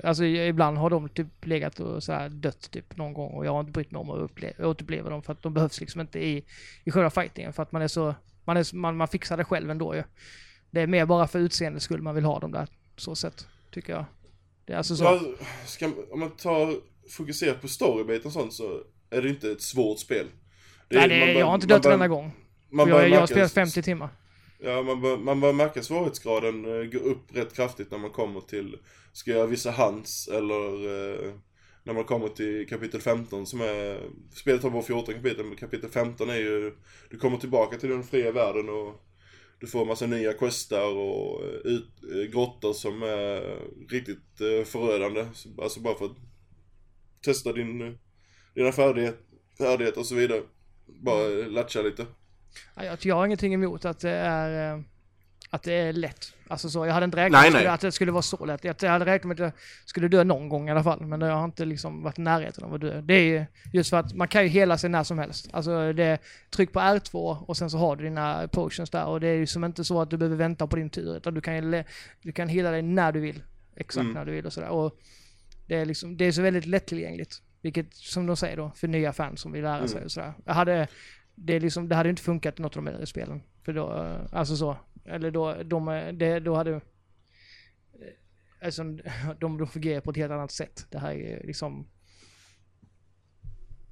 Alltså ibland har de typ legat och så här dött typ någon gång och jag har inte brytt mig om att upple- återuppleva dem för att de behövs liksom inte i, i själva fightingen för att man är så... Man, är, man, man fixar det själv ändå ju. Det är mer bara för utseendets skull man vill ha dem där, så sätt, tycker jag. Det är alltså så. Ja, ska, om man tar, fokuserar på storybiten och sånt så är det inte ett svårt spel. Det Nej, är- det, man bör- jag har inte dött en enda gång. Man jag, jag har spelat 50 timmar. Ja, man bör, man bör märka svårighetsgraden eh, gå upp rätt kraftigt när man kommer till, ska göra vissa hands eller eh, när man kommer till kapitel 15 som är, spelet har bara 14 kapitel men kapitel 15 är ju, du kommer tillbaka till den fria världen och du får massa nya questar och eh, ut, eh, grottor som är riktigt förödande. Alltså bara för att testa din, dina färdighet, färdigheter och så vidare. Bara eh, latcha lite. Ja, Jag, jag har ingenting emot att det är, eh, att det är lätt. Alltså så, jag hade inte räknat Nej, med nej. att det skulle vara så lätt. Jag, hade räknat med att jag skulle dö någon gång i alla fall. Men jag har inte liksom varit i närheten av att dö. Det är ju just för att man kan ju hela sig när som helst. Alltså det, tryck på R2 och sen så har du dina potions där. Och det är ju som inte så att du behöver vänta på din tur. Utan du kan du kan hela dig när du vill. Exakt Mm. när du vill och sådär. Och det är liksom, det är så väldigt lättillgängligt. Vilket, som de säger då, för nya fans som vill lära Mm. sig och sådär. Jag hade, det, är liksom, det hade inte funkat i något av de här spelen. För då, eh, alltså så. Eller då, de, eh, det, då hade... Eh, alltså, de, de fungerar på ett helt annat sätt. Det här är liksom...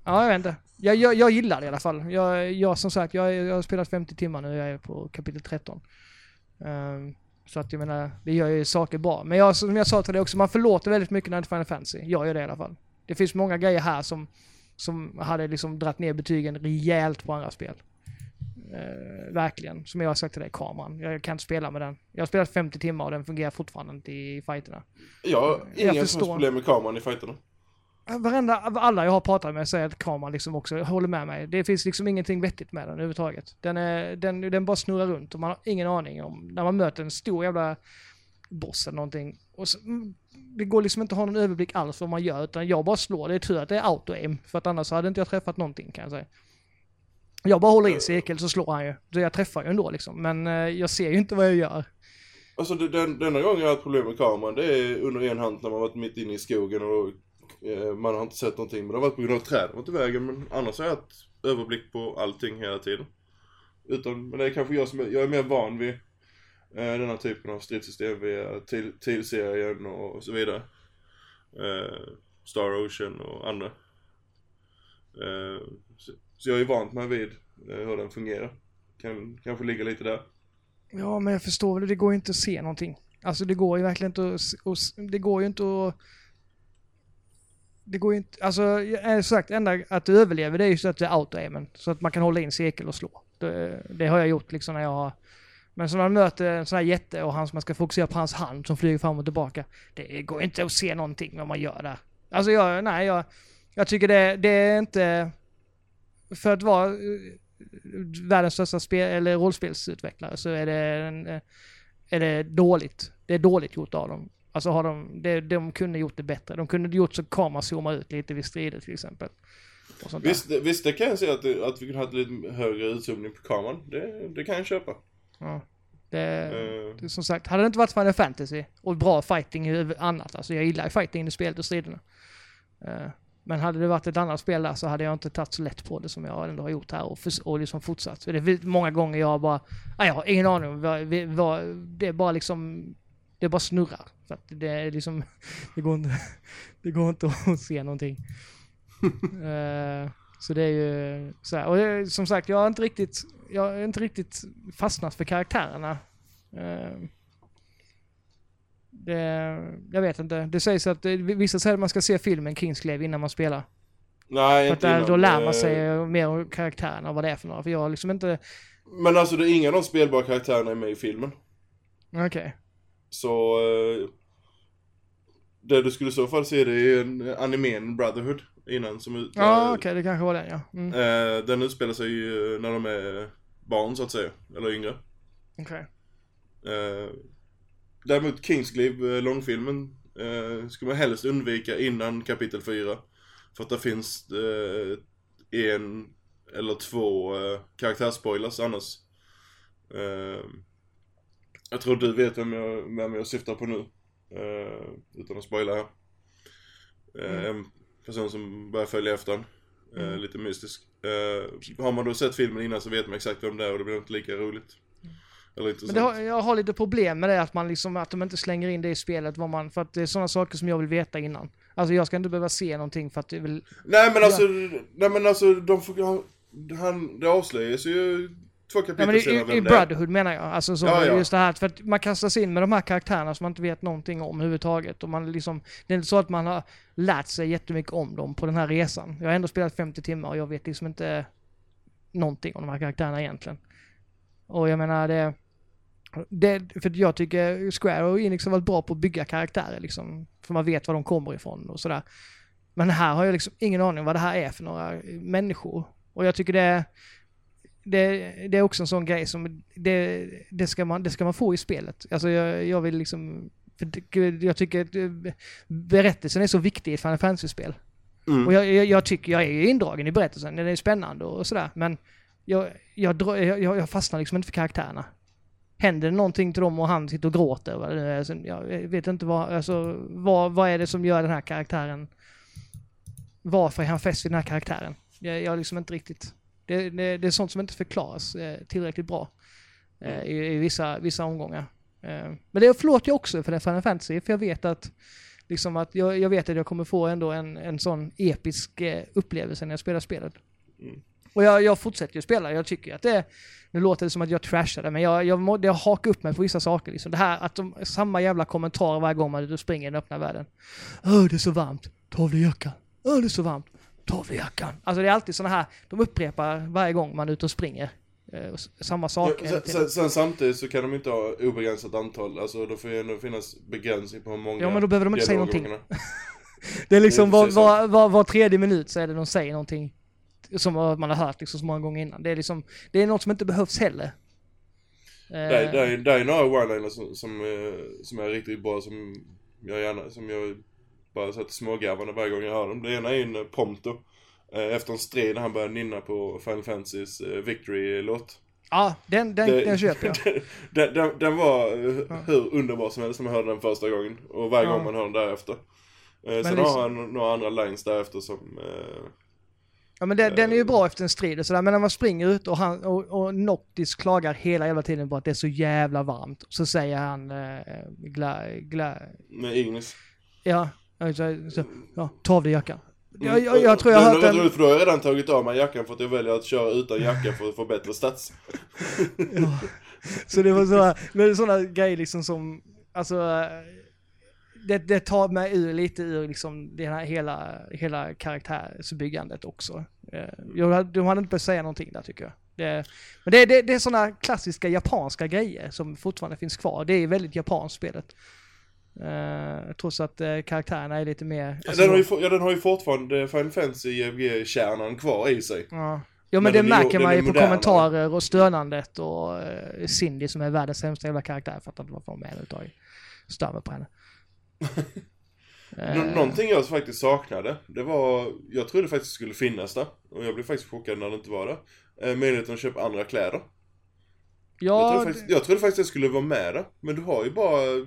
Ja, jag vet inte. Jag, jag, jag gillar det i alla fall. Jag, jag som sagt, jag, jag har spelat 50 timmar nu, jag är på kapitel 13. Um, ehm, så att jag menar, det gör ju saker bra. Men jag, som jag sa till dig också, man förlåter väldigt mycket när det är Final Fantasy. Jag gör det i alla fall. Det finns många grejer här som, som hade liksom dratt ner betygen rejält på andra spel. Eh, verkligen. Som jag har sagt till dig, kameran. Jag kan inte spela med den. Jag har spelat 50 timmar och den fungerar fortfarande inte i fighterna. Jag har Jag inga som förstår. problem med kameran i fighterna. Varenda, alla jag har pratat med säger att kameran liksom också håller med mig. Det finns liksom ingenting vettigt med den överhuvudtaget. Den, är, den, den bara snurrar runt och man har ingen aning om, när man möter en stor jävla boss eller någonting. Och så, mm, det går liksom inte att ha någon överblick alls vad man gör, utan jag bara slår. Det är tur att det är auto-aim, för att annars hade inte jag träffat någonting kan jag säga. Jag bara håller in cirkel så slår han ju. Så jag träffar ju ändå liksom, men eh, jag ser ju inte vad jag gör. Alltså det- den, denna gången jag har haft problem med kameran, det är under en hand när man varit mitt inne i skogen och eh, man har inte sett någonting. Men det har varit på grund av att träden varit i vägen. Men annars har jag haft överblick på allting hela tiden. Utan, men det är kanske jag som är, jag är mer van vid eh, denna typen av stridssystem via TIL-serien och så vidare. Eh, Star Ocean och andra. Eh, så, så jag är vant mig vid eh, hur den fungerar. Kan kanske ligga lite där. Ja, men jag förstår väl, det går ju inte att se någonting. Alltså det går ju verkligen inte att, Och, det går ju inte att det går ju inte, alltså eh, som sagt, enda att du överlever det är ju så att det är auto-aimen. Så att man kan hålla in cirkel och slå. Det, det har jag gjort liksom när jag har men så när man möter en sån här jätte och han, man ska fokusera på hans hand som flyger fram och tillbaka. Det går inte att se någonting vad man gör där. Alltså jag, nej jag, jag tycker det, det är inte, för att vara eh, världens största spel, eller rollspelsutvecklare så är det, en, eh, är det dåligt. Det är dåligt gjort av dem. Alltså har de, det, de kunde gjort det bättre. De kunde gjort så kameran zoomar ut lite vid strider till exempel. Och sånt. Visst, visst, det kan jag säga att, att vi kunde haft lite högre utzoomning på kameran. Det, det kan jag köpa. Ja. Det, Eh, det, som sagt, hade det inte varit Final Fantasy och bra fighting i annat, alltså jag gillar fighting i spelet och striderna. Eh, Men hade det varit ett annat spel där så hade jag inte tagit så lätt på det som jag ändå har gjort här och, förs- och liksom fortsatt. För det är många gånger jag bara, nej, jag har ingen aning om vad, vad, det är bara liksom, det bara snurrar. För att det är liksom, det går inte, det går inte att se någonting. Eh, så det är ju så här. Och det, som sagt, jag har inte riktigt, jag har inte riktigt fastnat för karaktärerna. Eh, det, jag vet inte. Det sägs att det, vissa säger att man ska se filmen Kingsglaive innan man spelar. nej, För att inte där, innan. då lär Eh, man sig mer om karaktärerna och vad det är för några. För jag har liksom inte... Men alltså det är inga av de spelbara karaktärerna är med i filmen. Okej. Så... Eh, det du skulle i så fall se det är en animen Brotherhood innan som ut, Ja, eh, okej. det kanske var den ja. Mm. eh, Den utspelar sig ju när de är barn så att säga. Eller yngre. Okej. Eh, däremot Kingsglaive, eh, långfilmen, eh, ska man helst undvika innan kapitel 4. För att det finns eh, en eller två eh, karaktärsspoilers annars. Jag tror du vet vem jag, vem jag syftar på nu. Utan att spoila här. Mm. Person som börjar följa efter en. Eh, Mm. Lite mystisk. Eh, har man då sett filmen innan så vet man exakt vem det är och det blir inte lika roligt. Eller Men intressant. det har, jag har lite problem med det att man liksom, att de inte slänger in det i spelet vad man, för att det är sådana saker som jag vill veta innan. Alltså jag ska inte behöva se någonting för att det vill, Nej men alltså, nej men alltså de får, han, det avslöjas ju två Ja kapitel men i, senare i, i vem det är. Brotherhood menar jag. Alltså så Ja, ja. just det här för att man kastas in med de här karaktärerna som man inte vet någonting om överhuvudtaget. Och man liksom, det är inte så att man har lärt sig jättemycket om dem på den här resan. Jag har ändå spelat 50 timmar och jag vet liksom inte någonting om de här karaktärerna egentligen. Och jag menar det, det, för jag tycker Square och Enix har varit bra på att bygga karaktärer liksom. För man vet var de kommer ifrån och sådär. Men här har jag liksom ingen aning vad det här är för några människor. Och jag tycker det det, det är också en sån grej som, det, det, ska, man, det ska man få i spelet. Alltså jag, jag vill liksom, jag tycker att eh, berättelsen är så viktig i ett Final Fantasy-spel. Mm. Och jag, jag, jag tycker, jag är ju indragen i berättelsen, den är spännande och sådär, men jag, jag, fastnar liksom inte för karaktärerna. Händer det någonting till dem och han sitter och gråter, är, sen, jag vet inte vad, alltså, vad, vad är det som gör den här karaktären, varför är han fäst vid den här karaktären? Jag, jag liksom inte riktigt, det, det, det är sånt som inte förklaras eh, tillräckligt bra eh, i, i vissa, vissa omgångar. Eh, men det förlåter jag också för Final Fantasy, för jag vet att liksom att jag, jag vet att jag kommer få ändå en, en sån episk upplevelse när jag spelar spelet. Mm. Och jag, jag fortsätter ju spela, jag tycker att det, nu låter det som att jag trashar det, men jag, jag, må, jag hakar upp mig på vissa saker liksom. Det här att de, samma jävla kommentarer varje gång man springer i den öppna världen. Åh, det är så varmt, ta av dig jackan. Åh, det är så varmt, ta av dig jackan. Alltså det är alltid såna här, de upprepar varje gång man är ute och springer. Eh, samma sak. Ja, sen, sen, sen samtidigt så kan de inte ha obegränsat antal, alltså då får ju ändå finnas begränsning på hur många Ja, men då behöver de inte säga någonting. Det är liksom Det är var, var, var, var tredje minut så är det de säger någonting som man har hört liksom så många gånger innan. Det är liksom, det är något som inte behövs heller. Eh, Det, det, är, det är några one-liners som, som, eh, som är riktigt bra som jag gärna, som jag bara sätter smågarvande varje gång jag hör dem. Det ena är en eh, Prompto. eh, Efter en strid när han börjar nynna på Final Fantasys eh, Victory-låt. Ja, den, den, Det- den köper jag. den, den, den var hur underbar som helst som jag hörde den första gången. Och varje Ja. gång man hör den därefter. Eh, sen liksom- har han några andra lines därefter som... Ja men den, den är ju bra efter en strid och sådär, men när man springer ut och, han, och, och Noctis klagar hela jävla tiden på att det är så jävla varmt. Så säger han, eh, gla, gla, med Ignis. ja, så, ja, ta av dig jackan. Jag, Mm. jag, jag tror jag har hört den. roligt för då har jag redan tagit av mig jackan för att jag väljer att köra utan jacka för att få bättre stats. Ja. Så det var sådana, men sådana grejer liksom som, alltså, det, det tar mig ur lite ur liksom det här hela, hela karaktärsbyggandet också. Eh, Jag, de hade inte behövt säga någonting där tycker jag. Det, men det, det, det är sådana klassiska japanska grejer som fortfarande finns kvar. Det är väldigt japanskt spelet. Uh, trots att uh, karaktärerna är lite mer... alltså, den, har ju, ja, den har ju fortfarande Final Fantasy JVG-kärnan kvar i sig. Ja. Ja men, Men det märker man ju på kommentarer och stönandet och uh, Cindy som är världens sämsta jävla karaktär. Jag fattar inte varför hon är med överhuvudtaget. Stör mig på henne. Nå- Eh, Någonting jag faktiskt saknade, det var, jag trodde faktiskt det skulle finnas där. Och jag blev faktiskt chockad när det inte var där. Eh, möjligheten att köpa andra kläder. jag, Ja, trodde faktiskt, jag trodde faktiskt det skulle vara med där. Men du har ju bara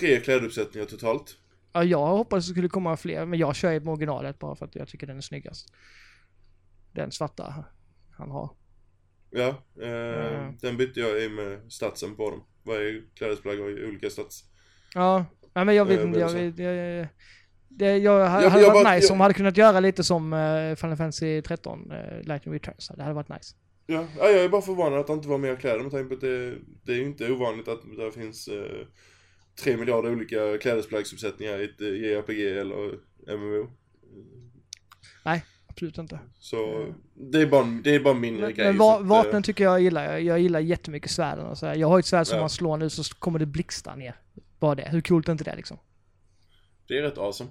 tre kläduppsättningar totalt. ja, jag hoppades det skulle komma fler, men jag kör ju med originalet bara för att jag tycker den är snyggast. Den svarta han har. Ja, eh, Mm. den bytte jag i med statsen på dem. Varje klädesplagg har ju olika stats. Ja, nej, men jag vet Eh, inte, jag, vet- jag, det, jag, Jag- hade jag varit bara- nice jag- om de hade kunnat göra lite som uh, Final Fantasy 13, uh, Lightning Returns. Det hade varit nice. Ja, ja, jag är bara förvånad att det inte var mer kläder med tanke på att det, det är ju inte ovanligt att det finns eh, tre miljarder olika klädesplaggsuppsättningar i ett eh, JRPG eller MMO. Absolut inte. Så det är bara, det är bara mindre Men, grej. men va, att, eh, vapnen tycker jag gillar. Jag, jag gillar jättemycket svärden och så. Jag har ett svärd som Ja. man slår nu så kommer det blixtar ner. Bara det. Hur coolt är inte det liksom? Det är rätt awesome.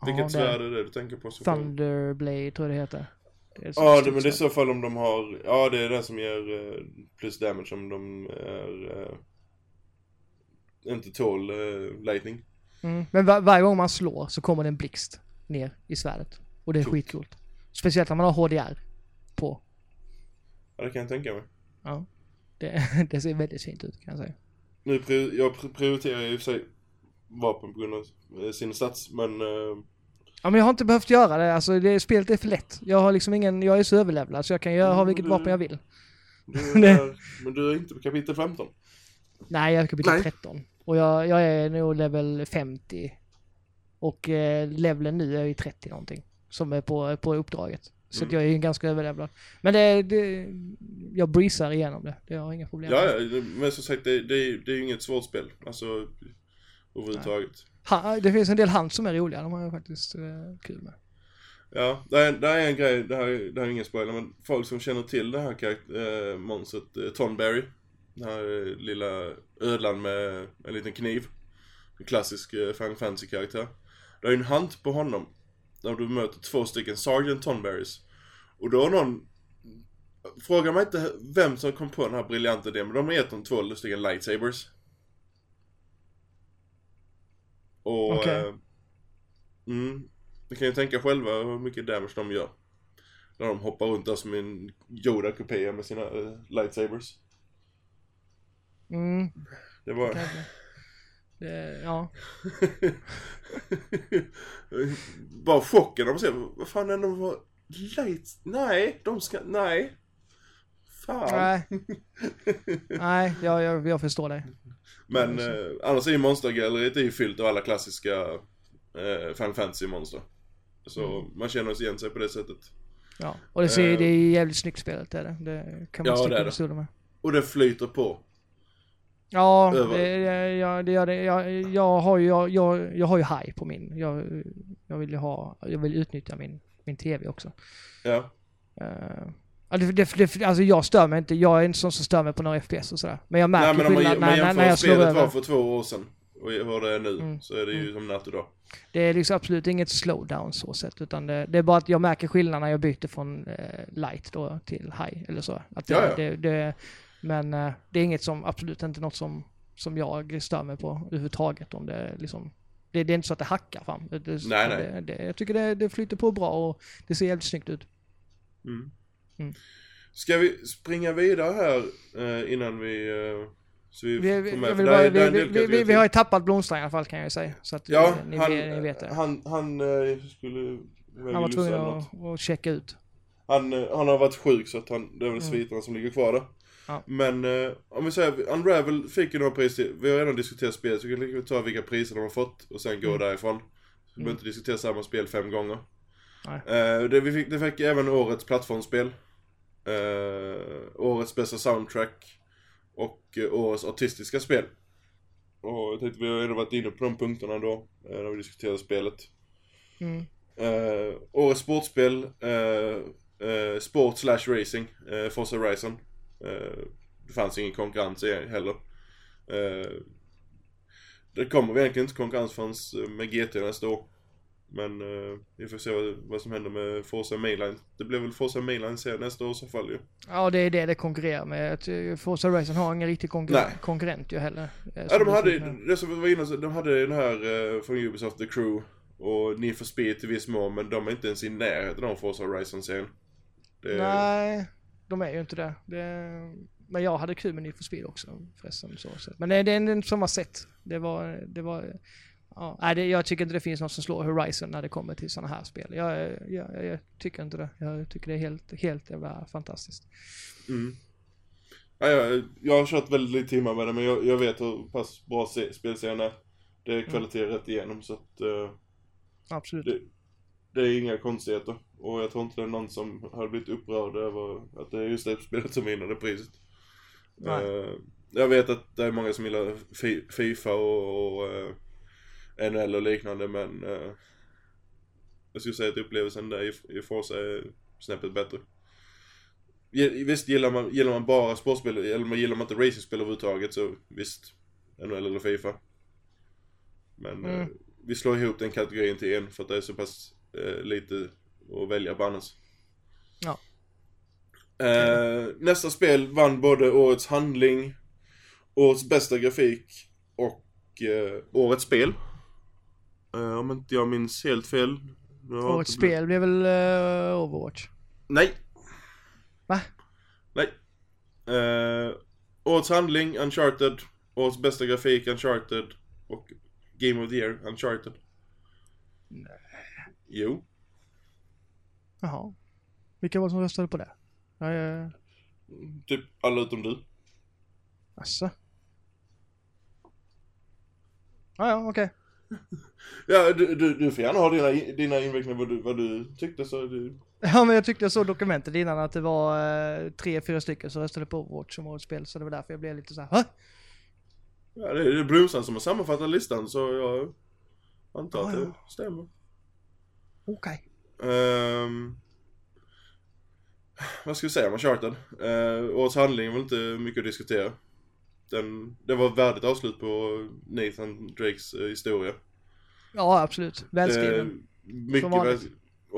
Ja, Vilket det- svärd är det du tänker på? Thunderblade tror jag det heter. Det Ja, det, men det är i så fall om de har, ja det är det som ger eh, plus damage om de är, eh, inte tål eh, lightning. Mm. Men var, varje gång man slår så kommer det en blixt ner i svärdet. Och det är Coolt. skitcoolt. Speciellt när man har HDR på. Ja, det kan jag tänka mig. Ja. Det, det ser väldigt fint ut kan jag säga. Nu pri- jag pri- prioriterar ju i och för sig vapen på grund av eh, sin stats, men eh, Ja men jag har inte behövt göra det, alltså det, spelet är för lätt. Jag har liksom ingen, jag är så överlevlad så jag kan göra, ha vilket Mm, vapen jag vill. du är, men du är inte på kapitel 15. Nej, jag är kapitel Nej. 13. Och jag, jag är nog level 50. Och eh, leveln nu är ju 30 någonting. Som är på, på uppdraget. Så Mm. jag är ju ganska överlevlad. Men det, det, jag breezar igenom det. Det har inga problem Ja, ja, men som sagt det, det, är- det är ju inget svårt spel. Alltså, överhuvudtaget. Ha, det finns en del hand som är roliga, de har jag faktiskt eh, kul med. Ja, det är, det är en grej, det här, är- det här är ingen spoiler, men folk som känner till det här karaktär, äh, monstret äh, Tonberry. Den här eh, lilla ödlan med en liten kniv. En klassisk eh, Final Fantasy-karaktär. Du har ju en hand på honom. Där du möter två stycken Sergeant Tonberries. Och då har någon... Fråga mig inte vem som kom på den här briljanta idén, men de har gett dem två stycken lightsabers. Och... Okej. eh, mm, ni kan ju tänka själva hur mycket damage de gör. När de hoppar runt där som en Yoda-kopia med sina eh, lightsabers. Mm, Det var... Det, ja. Bara chocken när man ser, vad fan är de var lights? Nej, de ska, nej. Fan. Nej. Nej, jag, jag, jag förstår dig. Men eh, annars är ju monstergalleriet är ju fyllt av alla klassiska eh, Final Fantasy-monster. Så Mm. man känner igen sig på det sättet. Ja. Och det ser Eh. det är jävligt snyggt spelet är det. Det kan man Ja, sticka under stolen med. Och det flyter på. Ja, det, det, ja, det gör det. Jag, jag har ju, jag, jag, jag har ju high på min. Jag, jag vill ju ha, jag vill utnyttja min, min tv också. Ja. Uh, det, det, det, alltså jag stör mig inte, jag är inte sån som stör mig på några FPS och sådär. Men jag märker Nej men om man, skillnad när, när, när jag slår spelet över. var för två år sedan och hur det är nu Mm. så är det ju som natt och dag. Det är liksom absolut inget slowdown så sett, utan det, det är bara att jag märker skillnad när jag byter från eh, light då till high eller så. Att det, Ja, ja. Det, det, men eh, det är inget som, absolut inte något som, som jag stör mig på överhuvudtaget om det liksom det, det är inte så att det hackar fram. Det, Nej, nej. Det, det, jag tycker det, det flyter på bra och det ser jävligt snyggt ut. Mm. Mm. Ska vi springa vidare här eh, innan vi... Eh, så vi, med, där har ju tappat Blomstrand i alla fall kan jag ju säga. Så att Ja, eh, ni, han, ni vet det. han, han eh, skulle... Han var tvungen att, att checka ut. Han, han har varit sjuk så att han, det är väl Mm. sviterna som ligger kvar där. Ja. Men eh, om vi säger, Unravel fick ju några priser, vi har redan diskuterat spel så vi kan ta vilka priser de har fått och sen gå Mm. därifrån. Så vi behöver inte diskutera samma spel fem gånger. Eh, det, vi fick, det fick även årets plattformsspel. Eh, årets bästa soundtrack. Och eh, årets artistiska spel. Och jag tänkte vi har redan varit inne på de punkterna då, eh, när vi diskuterade spelet. Mm. Uh, årets sportspel, sport slash racing, uh, Forza Horizon. Uh, det fanns ingen konkurrens heller. Uh, det kommer egentligen inte konkurrens förrän eh, med GT nästa år. Men vi får se vad, vad som händer med Forza Mainline. Det blir väl Forza Mainline nästa år så fall ju. Ja, det är det det konkurrerar med. Eh, Forza Racing har ingen riktig konkur- Nej. konkurrent ju heller. eh, Ja de hade, det som vi var inne de hade den här från Ubisoft, The Crew. Och Need for Speed till viss mån, men de är inte ens i närheten av Forza Horizon-serien. Det- Nej, de är ju inte det. det. Men jag hade kul med Need for Speed också förresten. Så, så. Men det, det är inte samma sätt. Det var, det var, ja, nej, jag tycker inte det finns något som slår Horizon när det kommer till sådana här spel. Jag, jag, jag, jag tycker inte det. Jag tycker det är helt, helt jävla fantastiskt. Mm. Ja, jag, jag har kört väldigt lite timmar med det men jag, vet hur pass bra se, spelserien är. Det är kvalitet rätt igenom så att eh, Absolut. det, det är inga konstigheter. Och jag tror inte det är någon som har blivit upprörd över att det är just det spelet som vinner det priset. Eh, jag vet att det är många som gillar Fi- Fifa och, och eh, NHL och liknande men eh, jag skulle säga att upplevelsen där i, i Forza är snäppet bättre. Visst, gillar man, gillar man bara sportspel, eller man gillar man inte racingspel överhuvudtaget så visst, NHL eller Fifa. Men Mm. vi slår ihop den kategorin till en för att det är så pass eh, lite att välja på annars. Ja. Eh, nästa spel vann både årets handling, årets bästa grafik och eh, årets spel. Eh, om inte jag minns helt fel. Årets spel blev väl uh, Overwatch? Nej. Va? Nej. Eh, årets handling, Uncharted. Årets bästa grafik, Uncharted. Och Game of the Year, Uncharted. Nej. Jo. Jaha. Vilka var det som röstade på det? Ja, ja, Typ alla utom du. Asså? Ja, ja, okej. Ja, du, du, du får gärna ha dina, dina invändningar vad du, vad du tyckte så du... Ja, men jag tyckte jag såg dokumentet innan att det var eh, tre, fyra stycken som röstade på Overwatch som årets spel, så det var därför jag blev lite så här, "Hä? Ja, det är, det är Brumsan som har sammanfattat listan så jag antar att Ja, det stämmer. Okej. Ehm, vad ska vi säga om Uncharted? Uh, årets handling är väl inte mycket att diskutera. den, det var ett värdigt avslut på Nathan Drakes eh, historia. Ja, absolut. Välskriven. mycket Som vanligt. väl,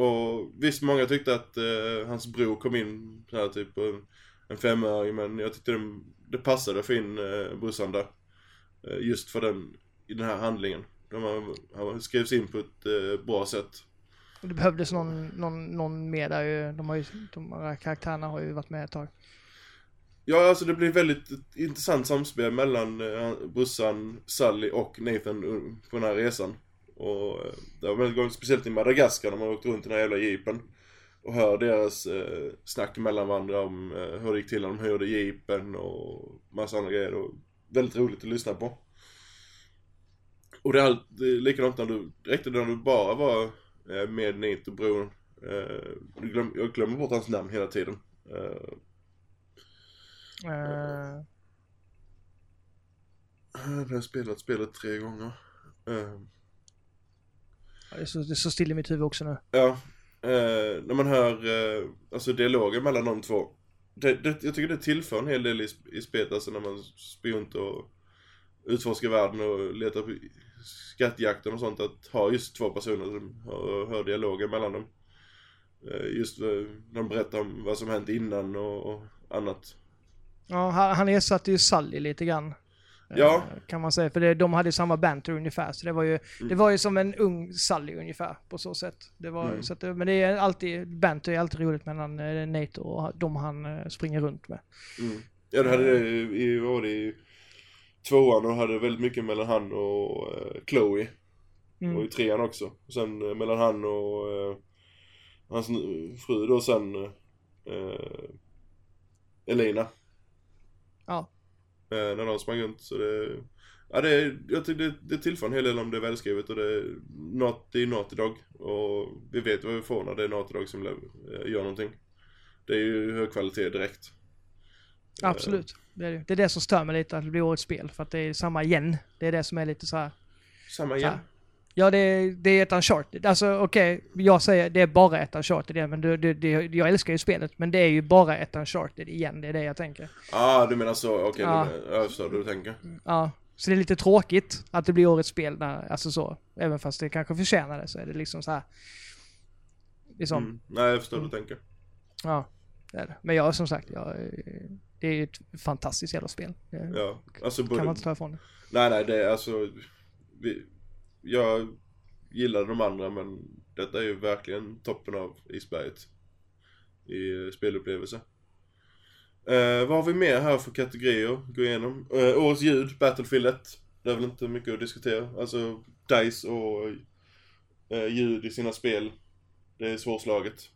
Och visst, många tyckte att eh, hans bror kom in så här typ en, en femöring, men jag tyckte det, det passade att få in eh, brorsan där. Just för den, i den här handlingen. De har, han skrevs in på ett bra sätt. Det behövdes någon, någon, någon mer där ju. De, har ju, de här karaktärerna har ju varit med ett tag. Ja, alltså det blir väldigt intressant samspel mellan eh, brorsan Sally och Nathan på den här resan. Och eh, det var väldigt gångt, speciellt i Madagaskar när man åkte runt i den här jävla jeepen. Och hör deras eh, snack mellan varandra om eh, hur det gick till när de hyrde jeepen och massa andra grejer. Och väldigt roligt att lyssna på. Och det är, allt, det är likadant när du, räckte det när du bara var med Nate och bror. Eh, glöm, jag glömmer bort hans namn hela tiden. Eh, Eh, Jag har spelat spelet tre gånger. Eh, det, är så, det är så still i mitt huvud också nu. ja, eh, när man hör eh, alltså dialogen mellan de två. Det, det, jag tycker det tillför en hel del i, i spelet, alltså när man springer runt och utforskar världen och letar skattjakten och sånt. Att ha just två personer som hör, hör dialogen mellan dem. Eh, just eh, när de berättar om vad som hänt innan och, och annat. Ja, han, ersatte ju Sally lite grann. eh, Ja. Kan man säga. För det, de hade samma banter ungefär. Så det var ju, det var ju som en ung Sally ungefär på så sätt. Det var, Mm. så att, men det är alltid, banter är alltid roligt mellan Nate och de han springer runt med. Mm. Ja, det hade det i, var det, i tvåan och hade väldigt mycket mellan han och eh, Chloe. Mm. Och i trean också. Och sen eh, mellan han och eh, hans fru då sen Elina. Ja. Eh, när de sprang runt. Så det, ja det, jag tycker det, det tillför en hel del om det är välskrivet och det är not, det är Naughty Dog. Och vi vet vad vi får när det är Naughty Dog som gör någonting. Det är ju hög kvalitet direkt. Absolut. Det är, det. det är det som stör mig lite att det blir årets spel. För att det är samma igen. Det är det som är lite så här. Samma igen. Ja, det är, det är ett Uncharted. Alltså okej, jag säger det är bara ett Uncharted igen, men det, det, det, jag älskar ju spelet. Men det är ju bara ett Uncharted igen, det är det jag tänker. Ah, du menar så. Okej, Ja. ja. jag förstår du tänker. Ja, så det är lite tråkigt att det blir årets spel, när, alltså så. Även fast det kanske förtjänar det så är det liksom så här. Liksom, Mm. Nej, jag förstår hur du tänker. ja. Det är det. Men jag som sagt, jag, eh, det är ju ett fantastiskt jävla spel. Det Ja, alltså kan både... man inte ta ifrån det. Nej, nej, det är alltså... Vi... Jag gillar de andra, men detta är ju verkligen toppen av isberget. I eh, spelupplevelse. Eh, vad har vi mer här för kategorier att gå igenom? Eh, årets ljud, Battlefield 1. Det är väl inte mycket att diskutera. Alltså, DICE och eh, ljud i sina spel. Det är svårslaget.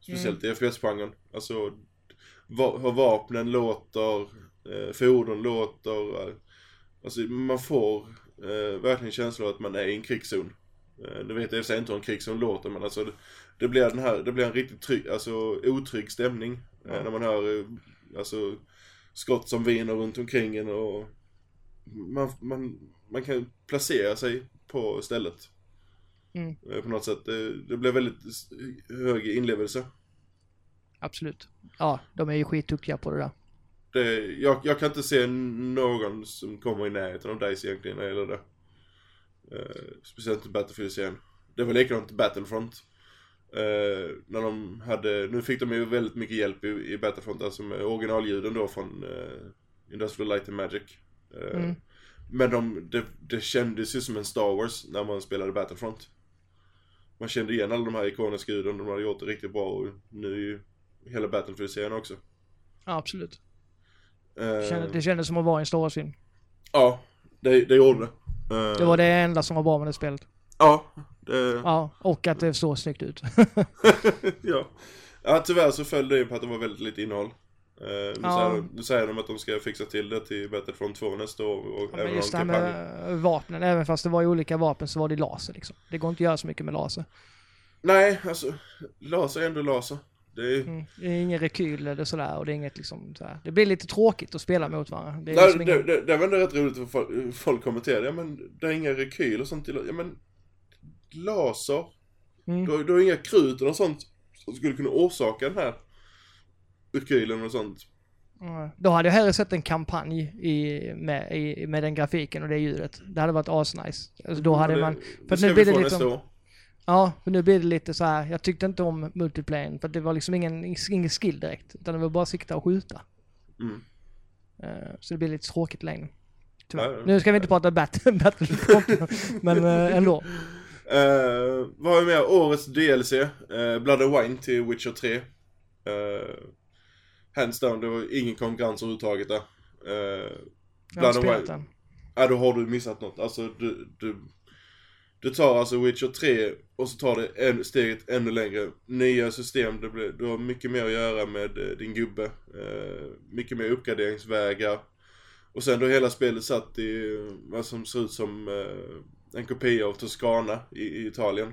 Speciellt i FPS-genren. Alltså, hur vapnen låter, eh, fordon låter. Eh, alltså, man får eh, verkligen känslan av att man är i en krigszon. Eh, det vet jag sig inte hur en krigszon låter, men alltså det, det blir den här, det blir en riktigt trygg, alltså otrygg stämning. Eh, när man hör, eh, alltså, skott som viner runt omkring en och man, man, man kan placera sig på stället. Mm. Eh, På något sätt. Det, det blir väldigt hög inlevelse. Absolut. Ja, de är ju skitduktiga på det där. Det, jag, jag kan inte se någon som kommer i närheten av DICE egentligen när det gäller det. Eh, speciellt i Battlefield-serien. Det var likadant i Battlefront. Eh, när de hade, nu fick de ju väldigt mycket hjälp i, i Battlefront, alltså med originalljuden då från eh, Industrial Light and Magic. Eh, Mm. Men de, det, det kändes ju som en Star Wars när man spelade Battlefront. Man kände igen alla de här ikoniska ljuden, de hade gjort det riktigt bra och nu är ju hela Battlefield-serien också. Ja, absolut. Eh, Det kändes, det kändes som att vara en Star Wars-film. Ja, det, det gjorde det. Eh, Det var det enda som var bra med det spelet. Ja, det... Ja, och att det såg snyggt ut. ja. ja, tyvärr så föll det ju på att det var väldigt lite innehåll. Eh, nu, Ja. säger, nu säger de att de ska fixa till det till Battlefront 2 nästa år. Och Ja, även just det här med vapnen, även fast det var olika vapen så var det laser liksom. Det går inte att göra så mycket med laser. Nej, alltså, laser är ändå laser. Det är... Mm. Det är ingen rekyl eller sådär och det är inget liksom så här. Det blir lite tråkigt att spela mot varandra. Det är Nej, liksom det, ingen... det, det var ändå rätt roligt att folk, folk kommenterade. Ja men det är inga rekyl och sånt. Ja men laser. Mm. Du, du har inga krut och sånt som skulle kunna orsaka den här rekylen och sånt. Ja, Då hade jag hellre sett en kampanj i, med, i, med den grafiken och det ljudet. Det hade varit asnice. Alltså då hade det, man... det För ska nu vi blir få det nästa liksom... år. Ja, för nu blir det lite så här. Jag tyckte inte om multiplayern för det var liksom ingen, ingen skill direkt. Utan det var bara sikta och skjuta. Mm. Eh, så det blir lite tråkigt längre. Tyvärr. Ja. Nu ska vi inte prata bat- Battlefield, men eh, ändå. Uh, vad har vi mer? Årets DLC, uh, Blood and Wine till Witcher 3. Uh, hands down, det var ingen konkurrens överhuvudtaget där. Uh, Jag har Blood and spelat den. Ja, då har du missat något. Alltså, du, du, du tar alltså Witcher 3 och så tar det en, steget ännu längre. Nya system, det blir, du har mycket mer att göra med eh, din gubbe. Eh, mycket mer uppgraderingsvägar. Och sen då hela spelet satt i vad som ser ut som eh, en kopia av Toscana i, i Italien.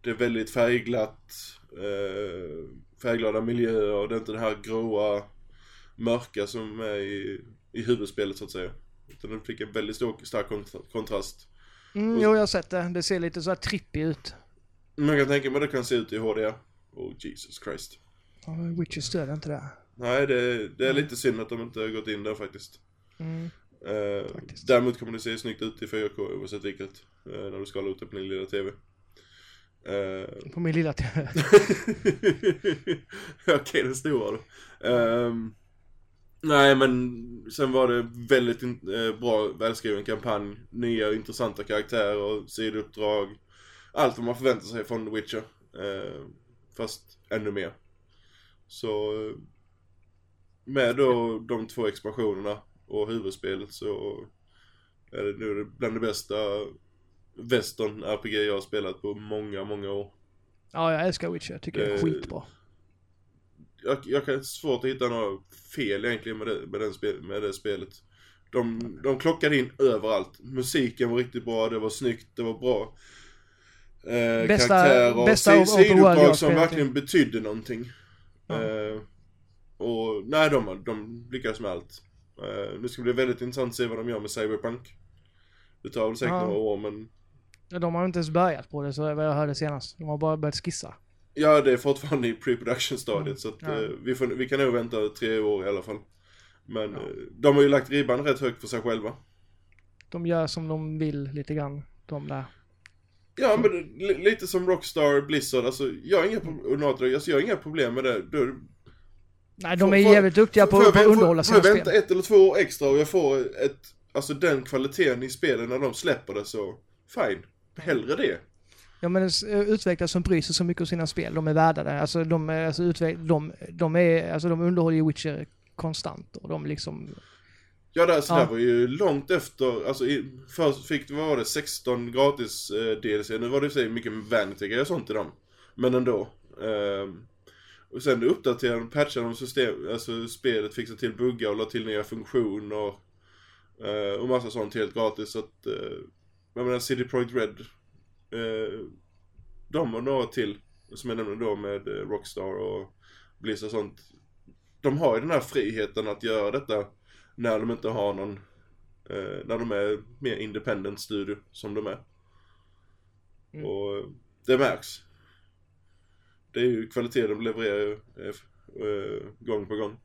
Det är väldigt färgglatt, eh, färgglada miljöer och det är inte det här gråa, mörka som är i, i huvudspelet så att säga. Utan den fick en väldigt stor, stark kontrast. Mm, jo, jag har sett det. Det ser lite så här trippy ut. Men jag kan tänka mig att det kan se ut i HDR. Oh Jesus Christ. Ja, Witcher stöder inte det. Nej, det, det är lite synd att de inte har gått in där faktiskt. Mm. Eh, Faktiskt. däremot kommer det se snyggt ut i 4K oavsett vilket. Eh, när du skalar ut det på din lilla TV. Eh, På min lilla TV. Okej, den stora då. Ehm, nej, men sen var det väldigt eh, bra, välskriven kampanj. Nya intressanta karaktärer, sidouppdrag. Allt vad man förväntar sig från The Witcher. Eh, fast ännu mer. Så eh, med då de två expansionerna och huvudspelet så är det nu bland det bästa western RPG jag har spelat på många, många år. Ja, jag älskar Witcher. Jag tycker det är Eh, skitbra. Jag, jag kan svårt att hitta några fel egentligen med det, med den spel, med det spelet. De, de klockade in överallt. Musiken var riktigt bra, det var snyggt, det var bra. Eh, Bästa- karaktärer, bästa sidouppdrag som verkligen betydde någonting. Ja. Eh, och nej, de, de lyckades med allt. Eh, nu ska det bli väldigt intressant att se vad de gör med Cyberpunk. Det tar väl säkert Ja. några år men Ja, De har inte ens börjat på det, så vad jag hörde senast. De har bara börjat skissa. Ja, det är fortfarande i pre-production stadiet Mm. så att Ja. eh, vi, får, vi kan nog vänta tre år i alla fall. Men Ja. eh, de har ju lagt ribban rätt högt för sig själva. De gör som de vill lite grann, de där. Ja, men li- lite som Rockstar, Blizzard, alltså jag har inga, Dog, alltså, jag har inga problem med det. Då, Nej, de Får- är får- jävligt duktiga på får på att underhålla får, får sina jag vänta spel. ett eller två år extra och jag får ett, alltså den kvaliteten i spelen när de släpper det så, fine. Hellre det. Ja men s- utvecklare som bryr sig så mycket om sina spel, de är värda det. Alltså de, är- alltså, utveck- de, de är, alltså de underhåller ju Witcher konstant och de liksom, Ja, det, alltså, Ja. det här var ju långt efter, alltså i, först fick vad var det, 16 gratis eh, DLC, nu var det i sig mycket vanity och sånt i dem. Men ändå. Ehm, och sen uppdaterade de, patchade de system, alltså spelet, fixade till buggar och la till nya funktioner och, eh, och massa sånt helt gratis. Så att, eh, jag menar CD Projekt Red, eh, de och några till, som jag nämnde då med eh, Rockstar och Blizzard och sånt. De har ju den här friheten att göra detta när de inte har någon, eh, när de är mer independent studio som de är. Mm. Och eh, det märks. Det är ju kvalitet de levererar eh, gång på gång.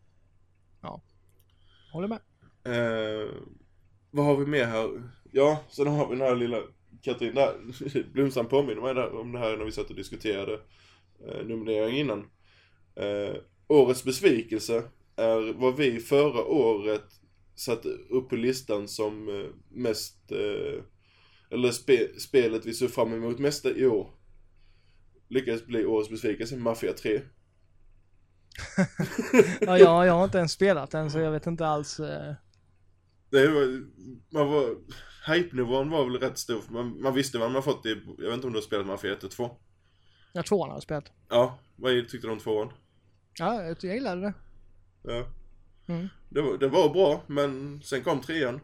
håller med. Eh, vad har vi mer här? Ja, sen har vi den här lilla Katrin där, Blomstrand påminner mig där om det här när vi satt och diskuterade eh, nominering innan. Eh, årets besvikelse är vad vi förra året satte upp på listan som eh, mest, eh, eller spe, spelet vi såg fram emot mest i år. Lyckades bli årets besvikelse, Mafia 3. Ja, jag, jag har inte ens spelat den så jag vet inte alls. Eh, Det var, man var, hype-nivån var väl rätt stor, man, man visste vad man fått i, jag vet inte om du har spelat Mafia 1 och 2? jag tror han har spelat. Ja, vad tyckte du om tvåan? Ja, jag, jag gillade det. Ja. Mm. Det var, det var bra, men sen kom trean.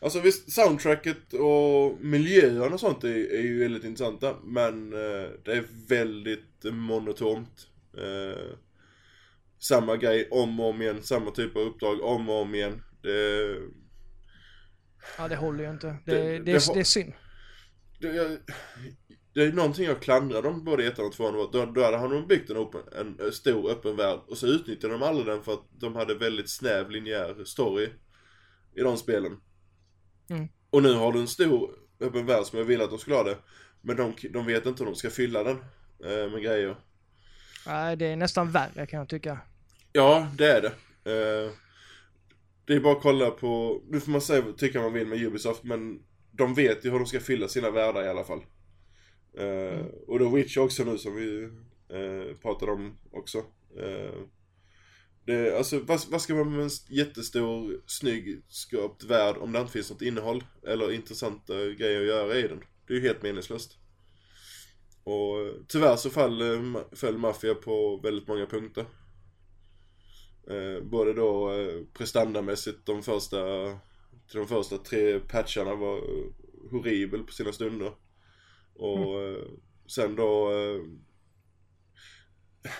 Alltså visst, soundtracket och miljön och sånt är, är ju väldigt intressanta, men eh, det är väldigt monotont. Eh, samma grej om och om igen, samma typ av uppdrag om och om igen. Det, Ja, det håller ju inte. Det, Det- det, det är, det är synd. det, det är någonting jag klandrar dem både i ettan och tvåan. Då, då hade de byggt en, open, en stor öppen värld och så utnyttjade de aldrig den för att de hade väldigt snäv linjär story i de spelen. Mm. Och nu har du en stor öppen värld som jag ville att de skulle ha det. Men de, de vet inte hur de ska fylla den eh, med grejer. Nej, det är nästan värre kan jag tycka. Ja, det är det. Eh, det är bara att kolla på, nu får man säga tycka man vill med Ubisoft, men de vet ju hur de ska fylla sina världar i alla fall. Eh, Och då Witch också nu som vi eh, pratade om också. Eh, det, alltså vad, vad ska man med en jättestor, snygg, skapt värld om det inte finns något innehåll eller intressanta grejer att göra i den? Det är ju helt meningslöst. Och tyvärr så föll, föll Mafia på väldigt många punkter. Eh, både då eh, prestandamässigt, de första, till de första tre patcharna var eh, horribel på sina stunder. Och eh, sen då eh,